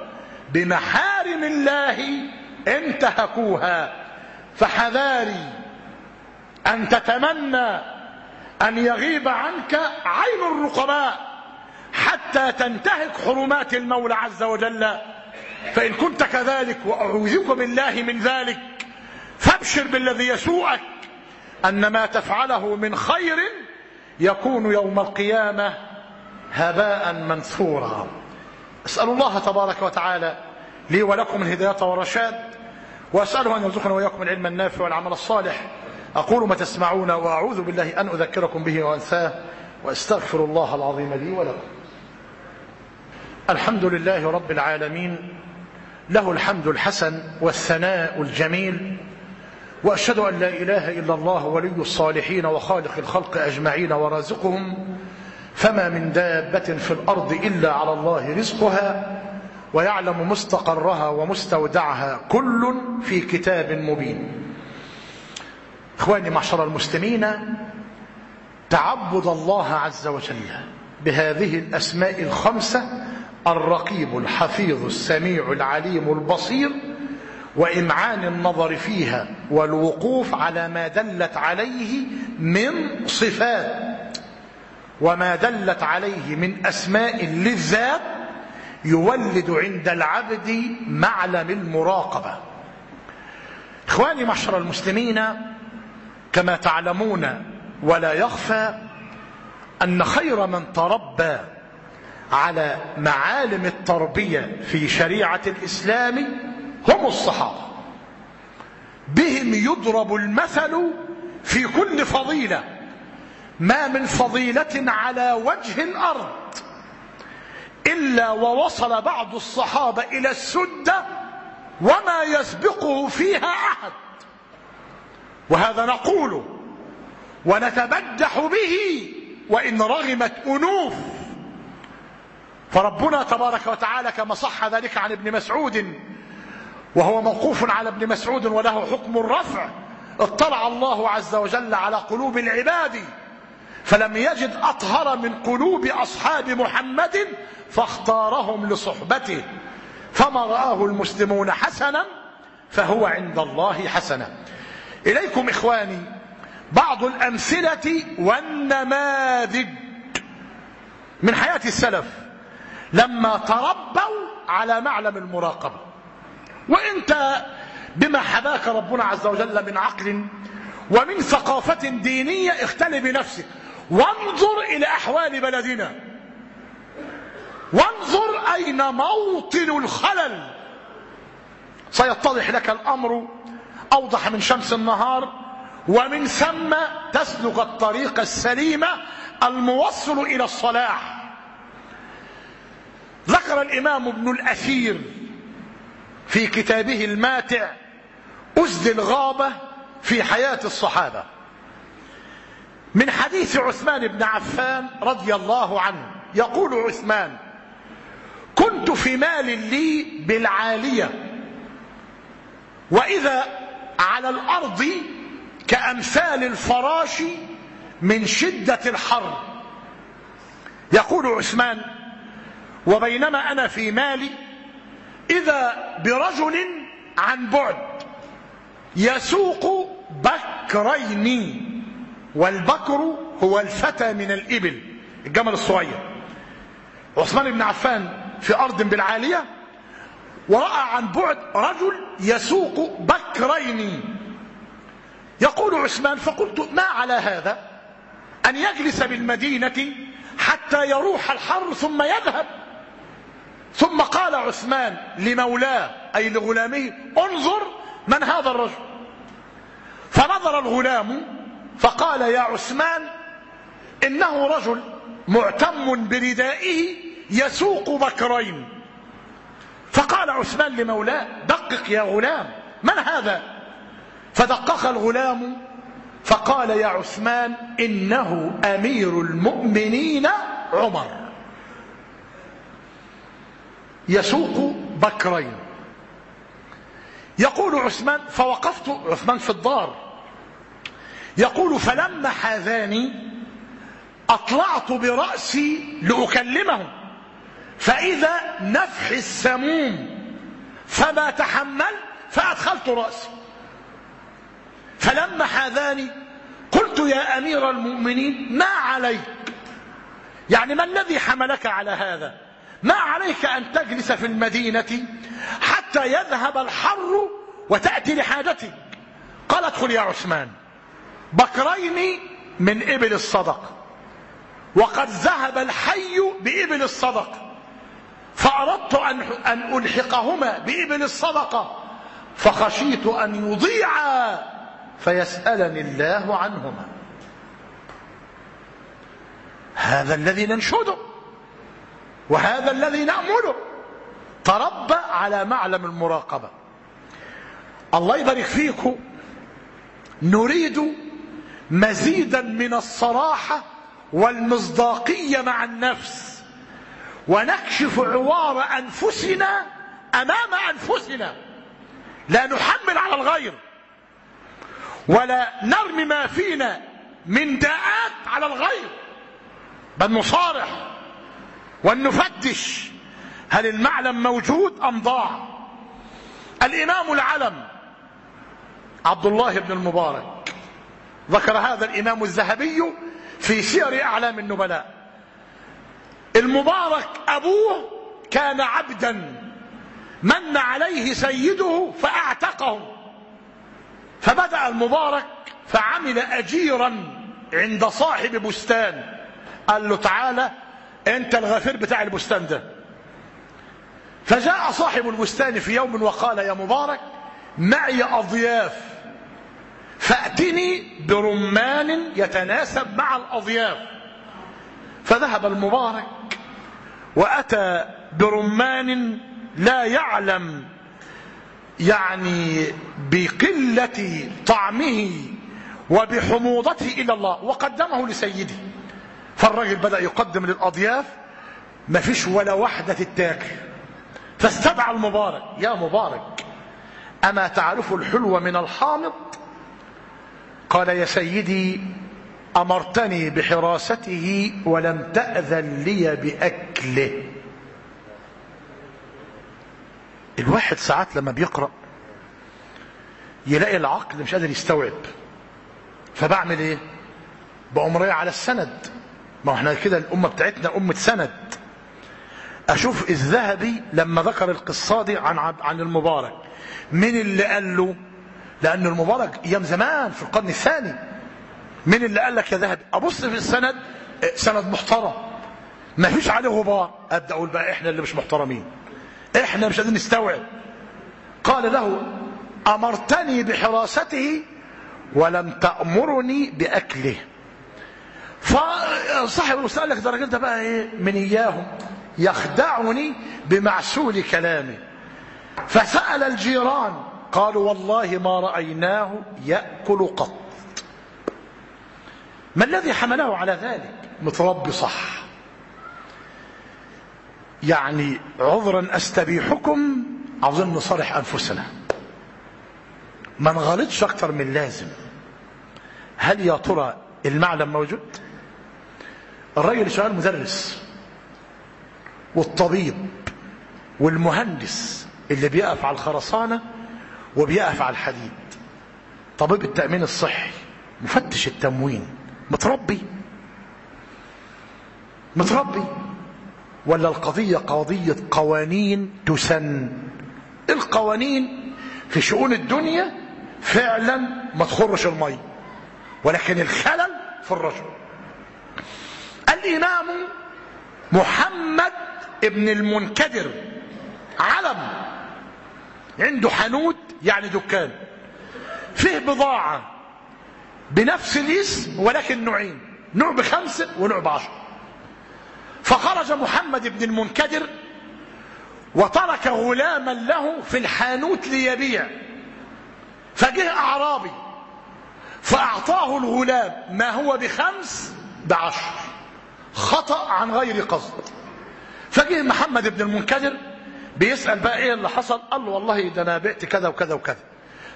[SPEAKER 1] بمحارم الله انتهكوها. فحذاري أن تتمنى أن يغيب عنك عين الرقباء حتى تنتهك حرمات المولى عز وجل. فإن كنت كذلك وأعوذك بالله من ذلك فابشر بالذي يسوءك أن ما تفعله من خير يكون يوم القيامة هباء منثورا. أسأل الله تبارك وتعالى لي ولكم الهداية والرشاد وأسأله أن يرزقنا وإياكم العلم النافع والعمل الصالح. أقول ما تسمعون وأعوذ بالله أن أذكركم به وأنساه وأستغفر الله العظيم لي ولكم. الحمد لله رب العالمين له الحمد الحسن والثناء الجميل وأشهد أن لا إله إلا الله ولي الصالحين وخالق الخلق أجمعين ورازقهم. فما من دابة في الأرض إلا على الله رزقها ويعلم مستقرها ومستودعها كل في كتاب مبين. إخواني معشر المسلمين تعبد الله عز وجل بهذه الأسماء الخمسة الرقيب الحفيظ السميع العليم البصير وإمعان النظر فيها والوقوف على ما دلت عليه من صفات وما دلت عليه من أسماء للذات يولد عند العبد معلم المراقبة. إخواني معشر المسلمين كما تعلمون ولا يخفى أن خير من تربى على معالم التربية في شريعة الإسلام هم الصحابة. بهم يضرب المثل في كل فضيلة. ما من فضيلة على وجه الأرض. إلا ووصل بعض الصحابة إلى السدة وما يسبقه فيها أحد. وهذا نقوله ونتبجح به وإن رغمت أنوف. فربنا تبارك وتعالى كما صح ذلك عن ابن مسعود وهو موقوف على ابن مسعود وله حكم الرفع. اطلع الله عز وجل على قلوب العباد فلم يجد أطهر من قلوب أصحاب محمد فاختارهم لصحبته. فما رآه المسلمون حسنا فهو عند الله حسنا. إليكم إخواني بعض الأمثلة والنماذج من حياة السلف لما تربوا على معلم المراقبة. وإنت بما حباك ربنا عز وجل من عقل ومن ثقافة دينية اختل بنفسك. وانظر إلى أحوال بلدنا. وانظر أين موطن الخلل. سيتضح لك الأمر. أوضح من شمس النهار. ومن ثم تسلك الطريق السليمة الموصل إلى الصلاح. ذكر الإمام ابن الأثير في كتابه الماتع أسد الغابة في حياة الصحابة. من حديث عثمان بن عفان رضي الله عنه. يقول عثمان كنت في مال لي بالعالية وإذا على الأرض كأمثال الفراش من شدة الحر. يقول عثمان وبينما أنا في مالي إذا برجل عن بعد يسوق بكرين. والبكر هو الفتى من الإبل الجمل الصغير. عثمان بن عفان في أرض بالعالية ورأى عن بعد رجل يسوق بكرين. يقول عثمان فقلت ما على هذا؟ أن يجلس بالمدينة حتى يروح الحر ثم يذهب. ثم قال عثمان لمولاه أي لغلامه انظر من هذا الرجل. فنظر الغلام فقال يا عثمان إنه رجل معتم بردائه يسوق بكرين. فقال عثمان لمولاه دقق يا غلام من هذا؟ فدقق الغلام فقال يا عثمان إنه أمير المؤمنين عمر. يسوق بكرين. يقول عثمان فوقفت عثمان في الدار يقول فلما حاذاني أطلعت برأسي لأكلمه فإذا نفح السموم فما تحمل فأدخلت رأسي. فلما حاذاني قلت يا أمير المؤمنين ما عليك؟ يعني ما الذي حملك على هذا؟ ما عليك أن تجلس في المدينة حتى يذهب الحر وتأتي لحاجتك قال ادخل يا عثمان. بكرين من إبل الصدق. وقد ذهب الحي بإبل الصدق. فأردت أن أن ألحقهما بإبل الصدقة فخشيت أن يضيعا فيسألني الله عنهما. هذا الذي ننشده. وهذا الذي نأمله. تربى على معلم المراقبة. الله يبارك فيكم. نريد مزيدا من الصراحة والمصداقية مع النفس. ونكشف عوار أنفسنا أمام أنفسنا. لا نحمل على الغير. ولا نرمي ما فينا من داءات على الغير. بل نصارح ونفتش. هل المعلم موجود أم ضاع؟ الإمام العلم عبد الله بن المبارك. ذكر هذا الإمام الذهبي في سير أعلام النبلاء. المبارك أبوه كان عبدا من عليه سيده فأعتقه فبدأ المبارك فعمل أجيرا عند صاحب بستان. قال له تعالى أنت الغفير بتاع البستان ده. فجاء صاحب البستان في يوم وقال يا مبارك معي أضياف. فأتني برمان يتناسب مع الأضياف. فذهب المبارك وأتى برمان لا يعلم يعني بقلة طعمه وبحموضته إلا الله وقدمه لسيده. فالرجل بدأ يقدم للأضياف ما فيش ولا واحدة تتاكل. فاستدعى المبارك يا مبارك أما تعرف الحلو من الحامض؟ قال يا سيدي أمرتني بحراسته ولم تأذن لي بأكله. الواحد ساعات لما بيقرأ يلاقي العقل مش قادر يستوعب. فبعمل إيه؟ بقوم رايح على السند. ما إحنا كده الأمة بتاعتنا أمة سند. أشوف الذهبي لما ذكر القصة دي عن, عن المبارك. مين اللي قال له؟ لأن المبارك أيام زمان في القرن الثاني. مين اللي قال لك يا ذهبي أبص في السند سند محترم. ما فيش عليه غبار. أبدأ أقول بقى إحنا اللي مش محترمين. إحنا مش قادرين نستوعب. قال له أمرتني بحراسته ولم تأمرني بأكله. فصاحب المسألة لك درجة ده بقى إيه؟ من إياهم. يخدعني بمعسول كلامه. فسأل الجيران قالوا والله ما رأيناه يأكل قط. ما الذي حمله على ذلك؟ متربي صح. يعني عذرا أستبيحكم عاوزين نصالح أنفسنا. ما نغلطش أكتر من لازم. هل يا ترى المعلم موجود؟ الراجل شغال مدرس. والطبيب والمهندس اللي بيقف على الخرسانة وبيقف على الحديد. طبيب التأمين الصحي مفتش التموين متربي. متربي. ولا القضية قضية قوانين تسن. القوانين في شؤون الدنيا فعلا ما تخرش المي ولكن الخلل في الرجل. الإمام محمد ابن المنكدر علم عنده حانوت يعني دكان. فيه بضاعة بنفس الاسم ولكن نوعين. نوع بخمسة ونوع بعشر. فخرج محمد بن المنكدر وترك غلاما له في الحانوت ليبيع. فجه أعرابي فأعطاه الغلام ما هو بخمس بعشر. خطأ عن غير قصد. فجه محمد بن المنكدر بيسأل بقى إيه اللي حصل؟ قال له والله ده أنا بعت كذا وكذا وكذا.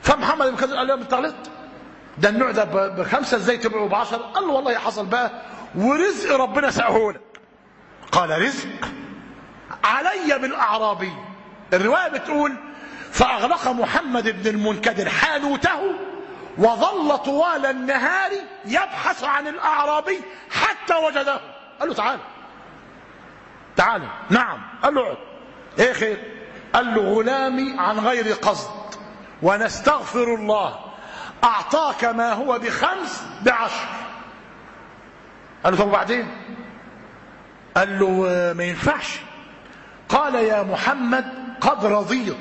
[SPEAKER 1] فمحمد بن المنكدر قال له انت غلطت ده النوع ده بخمسة إزاي تبيعه بعشر قال له والله حصل بقى ورزق ربنا سأهولك لك. قال رزق؟ علي بالأعرابي الرواية بتقول فأغلق محمد بن المنكدر حانوته وظل طوال النهار يبحث عن الأعرابي حتى وجده. قال له تعال. تعال. نعم. قال له اقعد. إيه خير؟ قال له غلامي عن غير قصد. ونستغفر الله. أعطاك ما هو بخمس بعشر. قال له طب وبعدين؟ قال له ما ينفعش. قال يا محمد قد رضيت.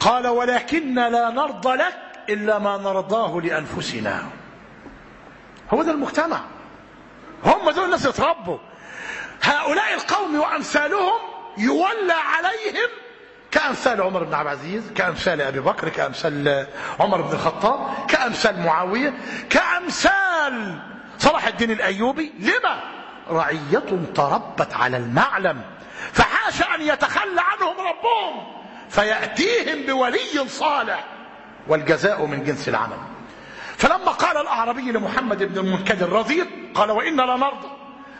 [SPEAKER 1] قال ولكن لا نرضى لك إلا ما نرضاه لأنفسنا. هو ده المجتمع. هم دول الناس يتربوا هؤلاء القوم وأمثالهم يولى عليهم كأمثال عمر بن عبد العزيز كأمثال أبي بكر كأمثال عمر بن الخطاب كأمثال معاوية كأمثال صلاح الدين الأيوبي. لما؟ رعية تربت على المعلم فحاش أن يتخلى عنهم ربهم فيأتيهم بولي صالح والجزاء من جنس العمل. فلما قال الأعرابي لمحمد بن المنكدر رضيت قال وإنا لنرضى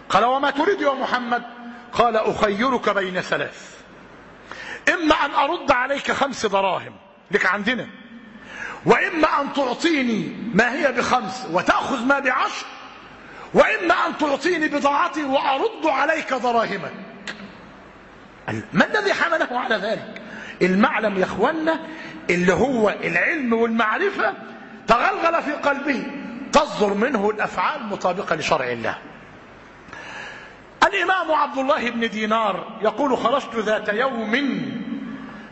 [SPEAKER 1] قال وما تريد يا محمد؟ قال أخيرك بين ثلاث. إما أن أرد عليك خمس دراهم لك عندنا. وإما أن تعطيني ما هي بخمس وتأخذ ما بعشر. وإما أن تعطيني بضاعتي وأرد عليك دراهمك. ما الذي حمله على ذلك؟ المعلم يا اخوانا اللي هو العلم والمعرفة تغلغل في قلبه تصدر منه الأفعال مطابقة لشرع الله. الإمام عبد الله بن دينار يقول خرجت ذات يوم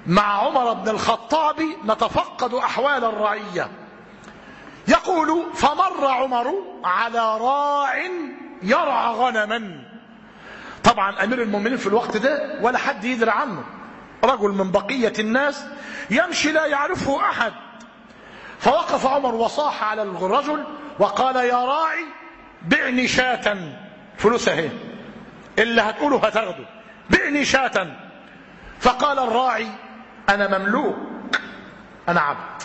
[SPEAKER 1] مع عمر بن الخطاب نتفقد أحوال الرعية. يقول فمر عمر على راع يرعى غنما. طبعا أمير المؤمنين في الوقت ده ولا حد يدري عنه. رجل من بقية الناس يمشي لا يعرفه أحد. فوقف عمر وصاح على الرجل وقال يا راعي بعني شاة فلوس اهي اللي هتقوله هتاخده بعني شاة. فقال الراعي أنا مملوك. أنا عبد.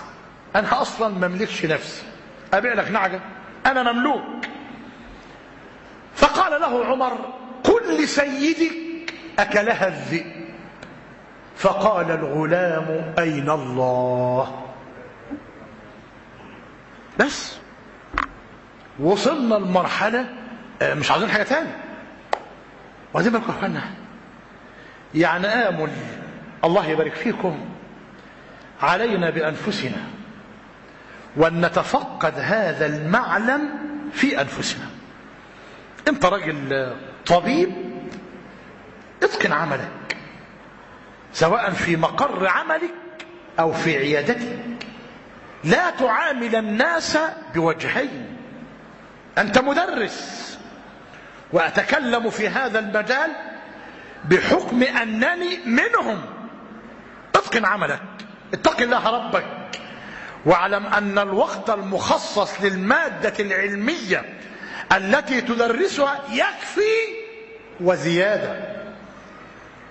[SPEAKER 1] أنا أصلا مملكش نفسي أبيع لك نعجة. أنا مملوك. فقال له عمر قل لسيدك أكلها الذئب. فقال الغلام أين الله؟ بس. وصلنا لمرحلة مش عاوزين حاجة تاني. بالكم اخوانا يعني آمل الله يبارك فيكم. علينا بأنفسنا. وأن نتفقد هذا المعلم في أنفسنا. أنت راجل طبيب اتقن عملك. سواء في مقر عملك أو في عيادتك. لا تعامل الناس بوجهين. أنت مدرس. وأتكلم في هذا المجال بحكم أنني منهم. اتقن عملك اتق الله ربك. واعلم أن الوقت المخصص للمادة العلمية التي تدرسها يكفي وزيادة.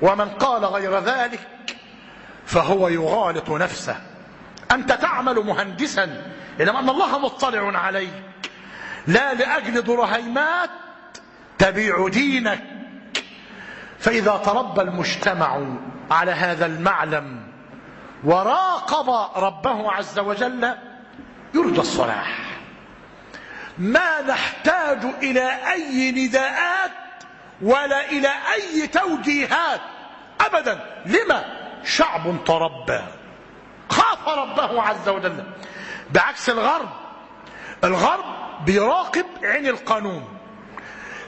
[SPEAKER 1] ومن قال غير ذلك فهو يغالط نفسه. أنت تعمل مهندسا إنما أن الله مطلع عليك. لا لأجل درهيمات تبيع دينك. فإذا تربى المجتمع على هذا المعلم وراقب ربه عز وجل يرجى الصلاح. ما نحتاج إلى أي نداءات ولا إلى أي توجيهات أبدا. لما؟ شعب تربى. خاف ربه عز وجل. بعكس الغرب الغرب بيراقب عين القانون.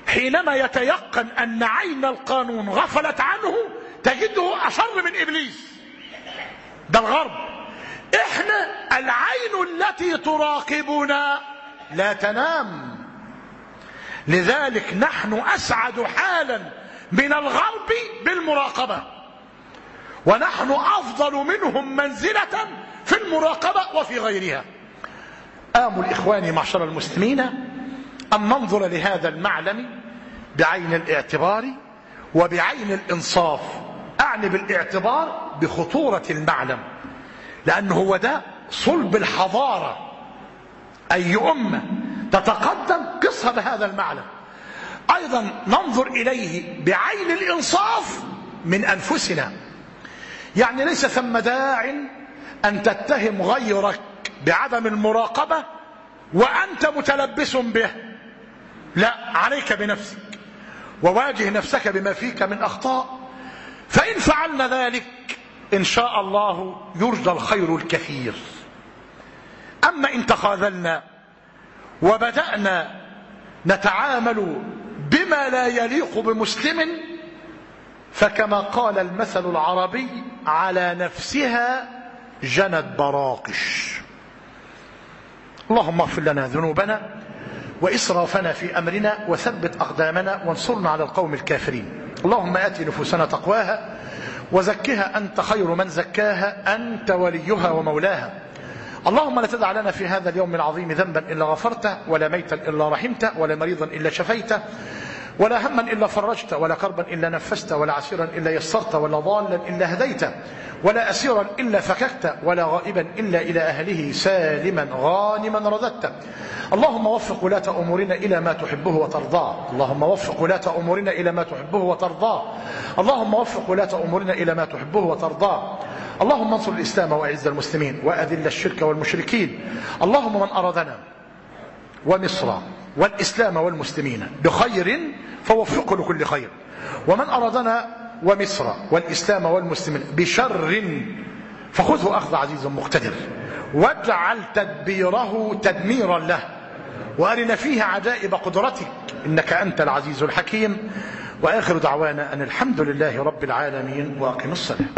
[SPEAKER 1] حينما يتيقن أن عين القانون غفلت عنه تجده أشر من إبليس. ده الغرب. إحنا العين التي تراقبنا لا تنام. لذلك نحن أسعد حالا من الغرب بالمراقبة. ونحن أفضل منهم منزلة في المراقبة وفي غيرها. آمل إخواني معشر المسلمين. أن ننظر لهذا المعلم بعين الاعتبار وبعين الإنصاف؟ أعني بالاعتبار بخطورة المعلم لأنه هو ده صلب الحضارة. أي أمة تتقدم قصها بهذا المعلم. أيضا ننظر إليه بعين الإنصاف من أنفسنا. يعني ليس ثم داع أن تتهم غيرك بعدم المراقبة وأنت متلبس به. لا عليك بنفسك. وواجه نفسك بما فيك من أخطاء. فإن فعلنا ذلك إن شاء الله يرجى الخير الكثير. أما إن تخاذلنا وبدأنا نتعامل بما لا يليق بمسلم فكما قال المثل العربي على نفسها جنت براقش. اللهم اغفر لنا ذنوبنا وإسرافنا في أمرنا وثبت أقدامنا وانصرنا على القوم الكافرين. اللهم آت نفوسنا تقواها وزكها أنت خير من زكاها أنت وليها ومولاها. اللهم لا تدع لنا في هذا اليوم العظيم ذنبا إلا غفرته ولا ميتا إلا رحمته ولا مريضا إلا شفيته. ولا هما إلا فرجت ولا كربا إلا نفست ولا عسيرا إلا يسرت ولا ضالا إلا هديت ولا أسيرا إلا فككت ولا غائبا إلا إلى أهله سالما غانما رددت. اللهم وفق ولاة أمورنا إلى ما تحبه وترضاه اللهم وفق ولاة أمورنا إلى ما تحبه وترضاه اللهم وفق ولاة أمورنا إلى ما تحبه وترضاه اللهم انصر الإسلام وأعز المسلمين وأذل الشرك والمشركين. اللهم من أرادنا ومصر والإسلام والمسلمين بخير فوفقه لكل خير. ومن أرادنا ومصر والإسلام والمسلمين بشر فخذه أخذ عزيز مقتدر واجعل تدبيره تدميرا له وأرنا فيه عجائب قدرتك. إنك أنت العزيز الحكيم. وآخر دعوانا أن الحمد لله رب العالمين وأقم الصلاة.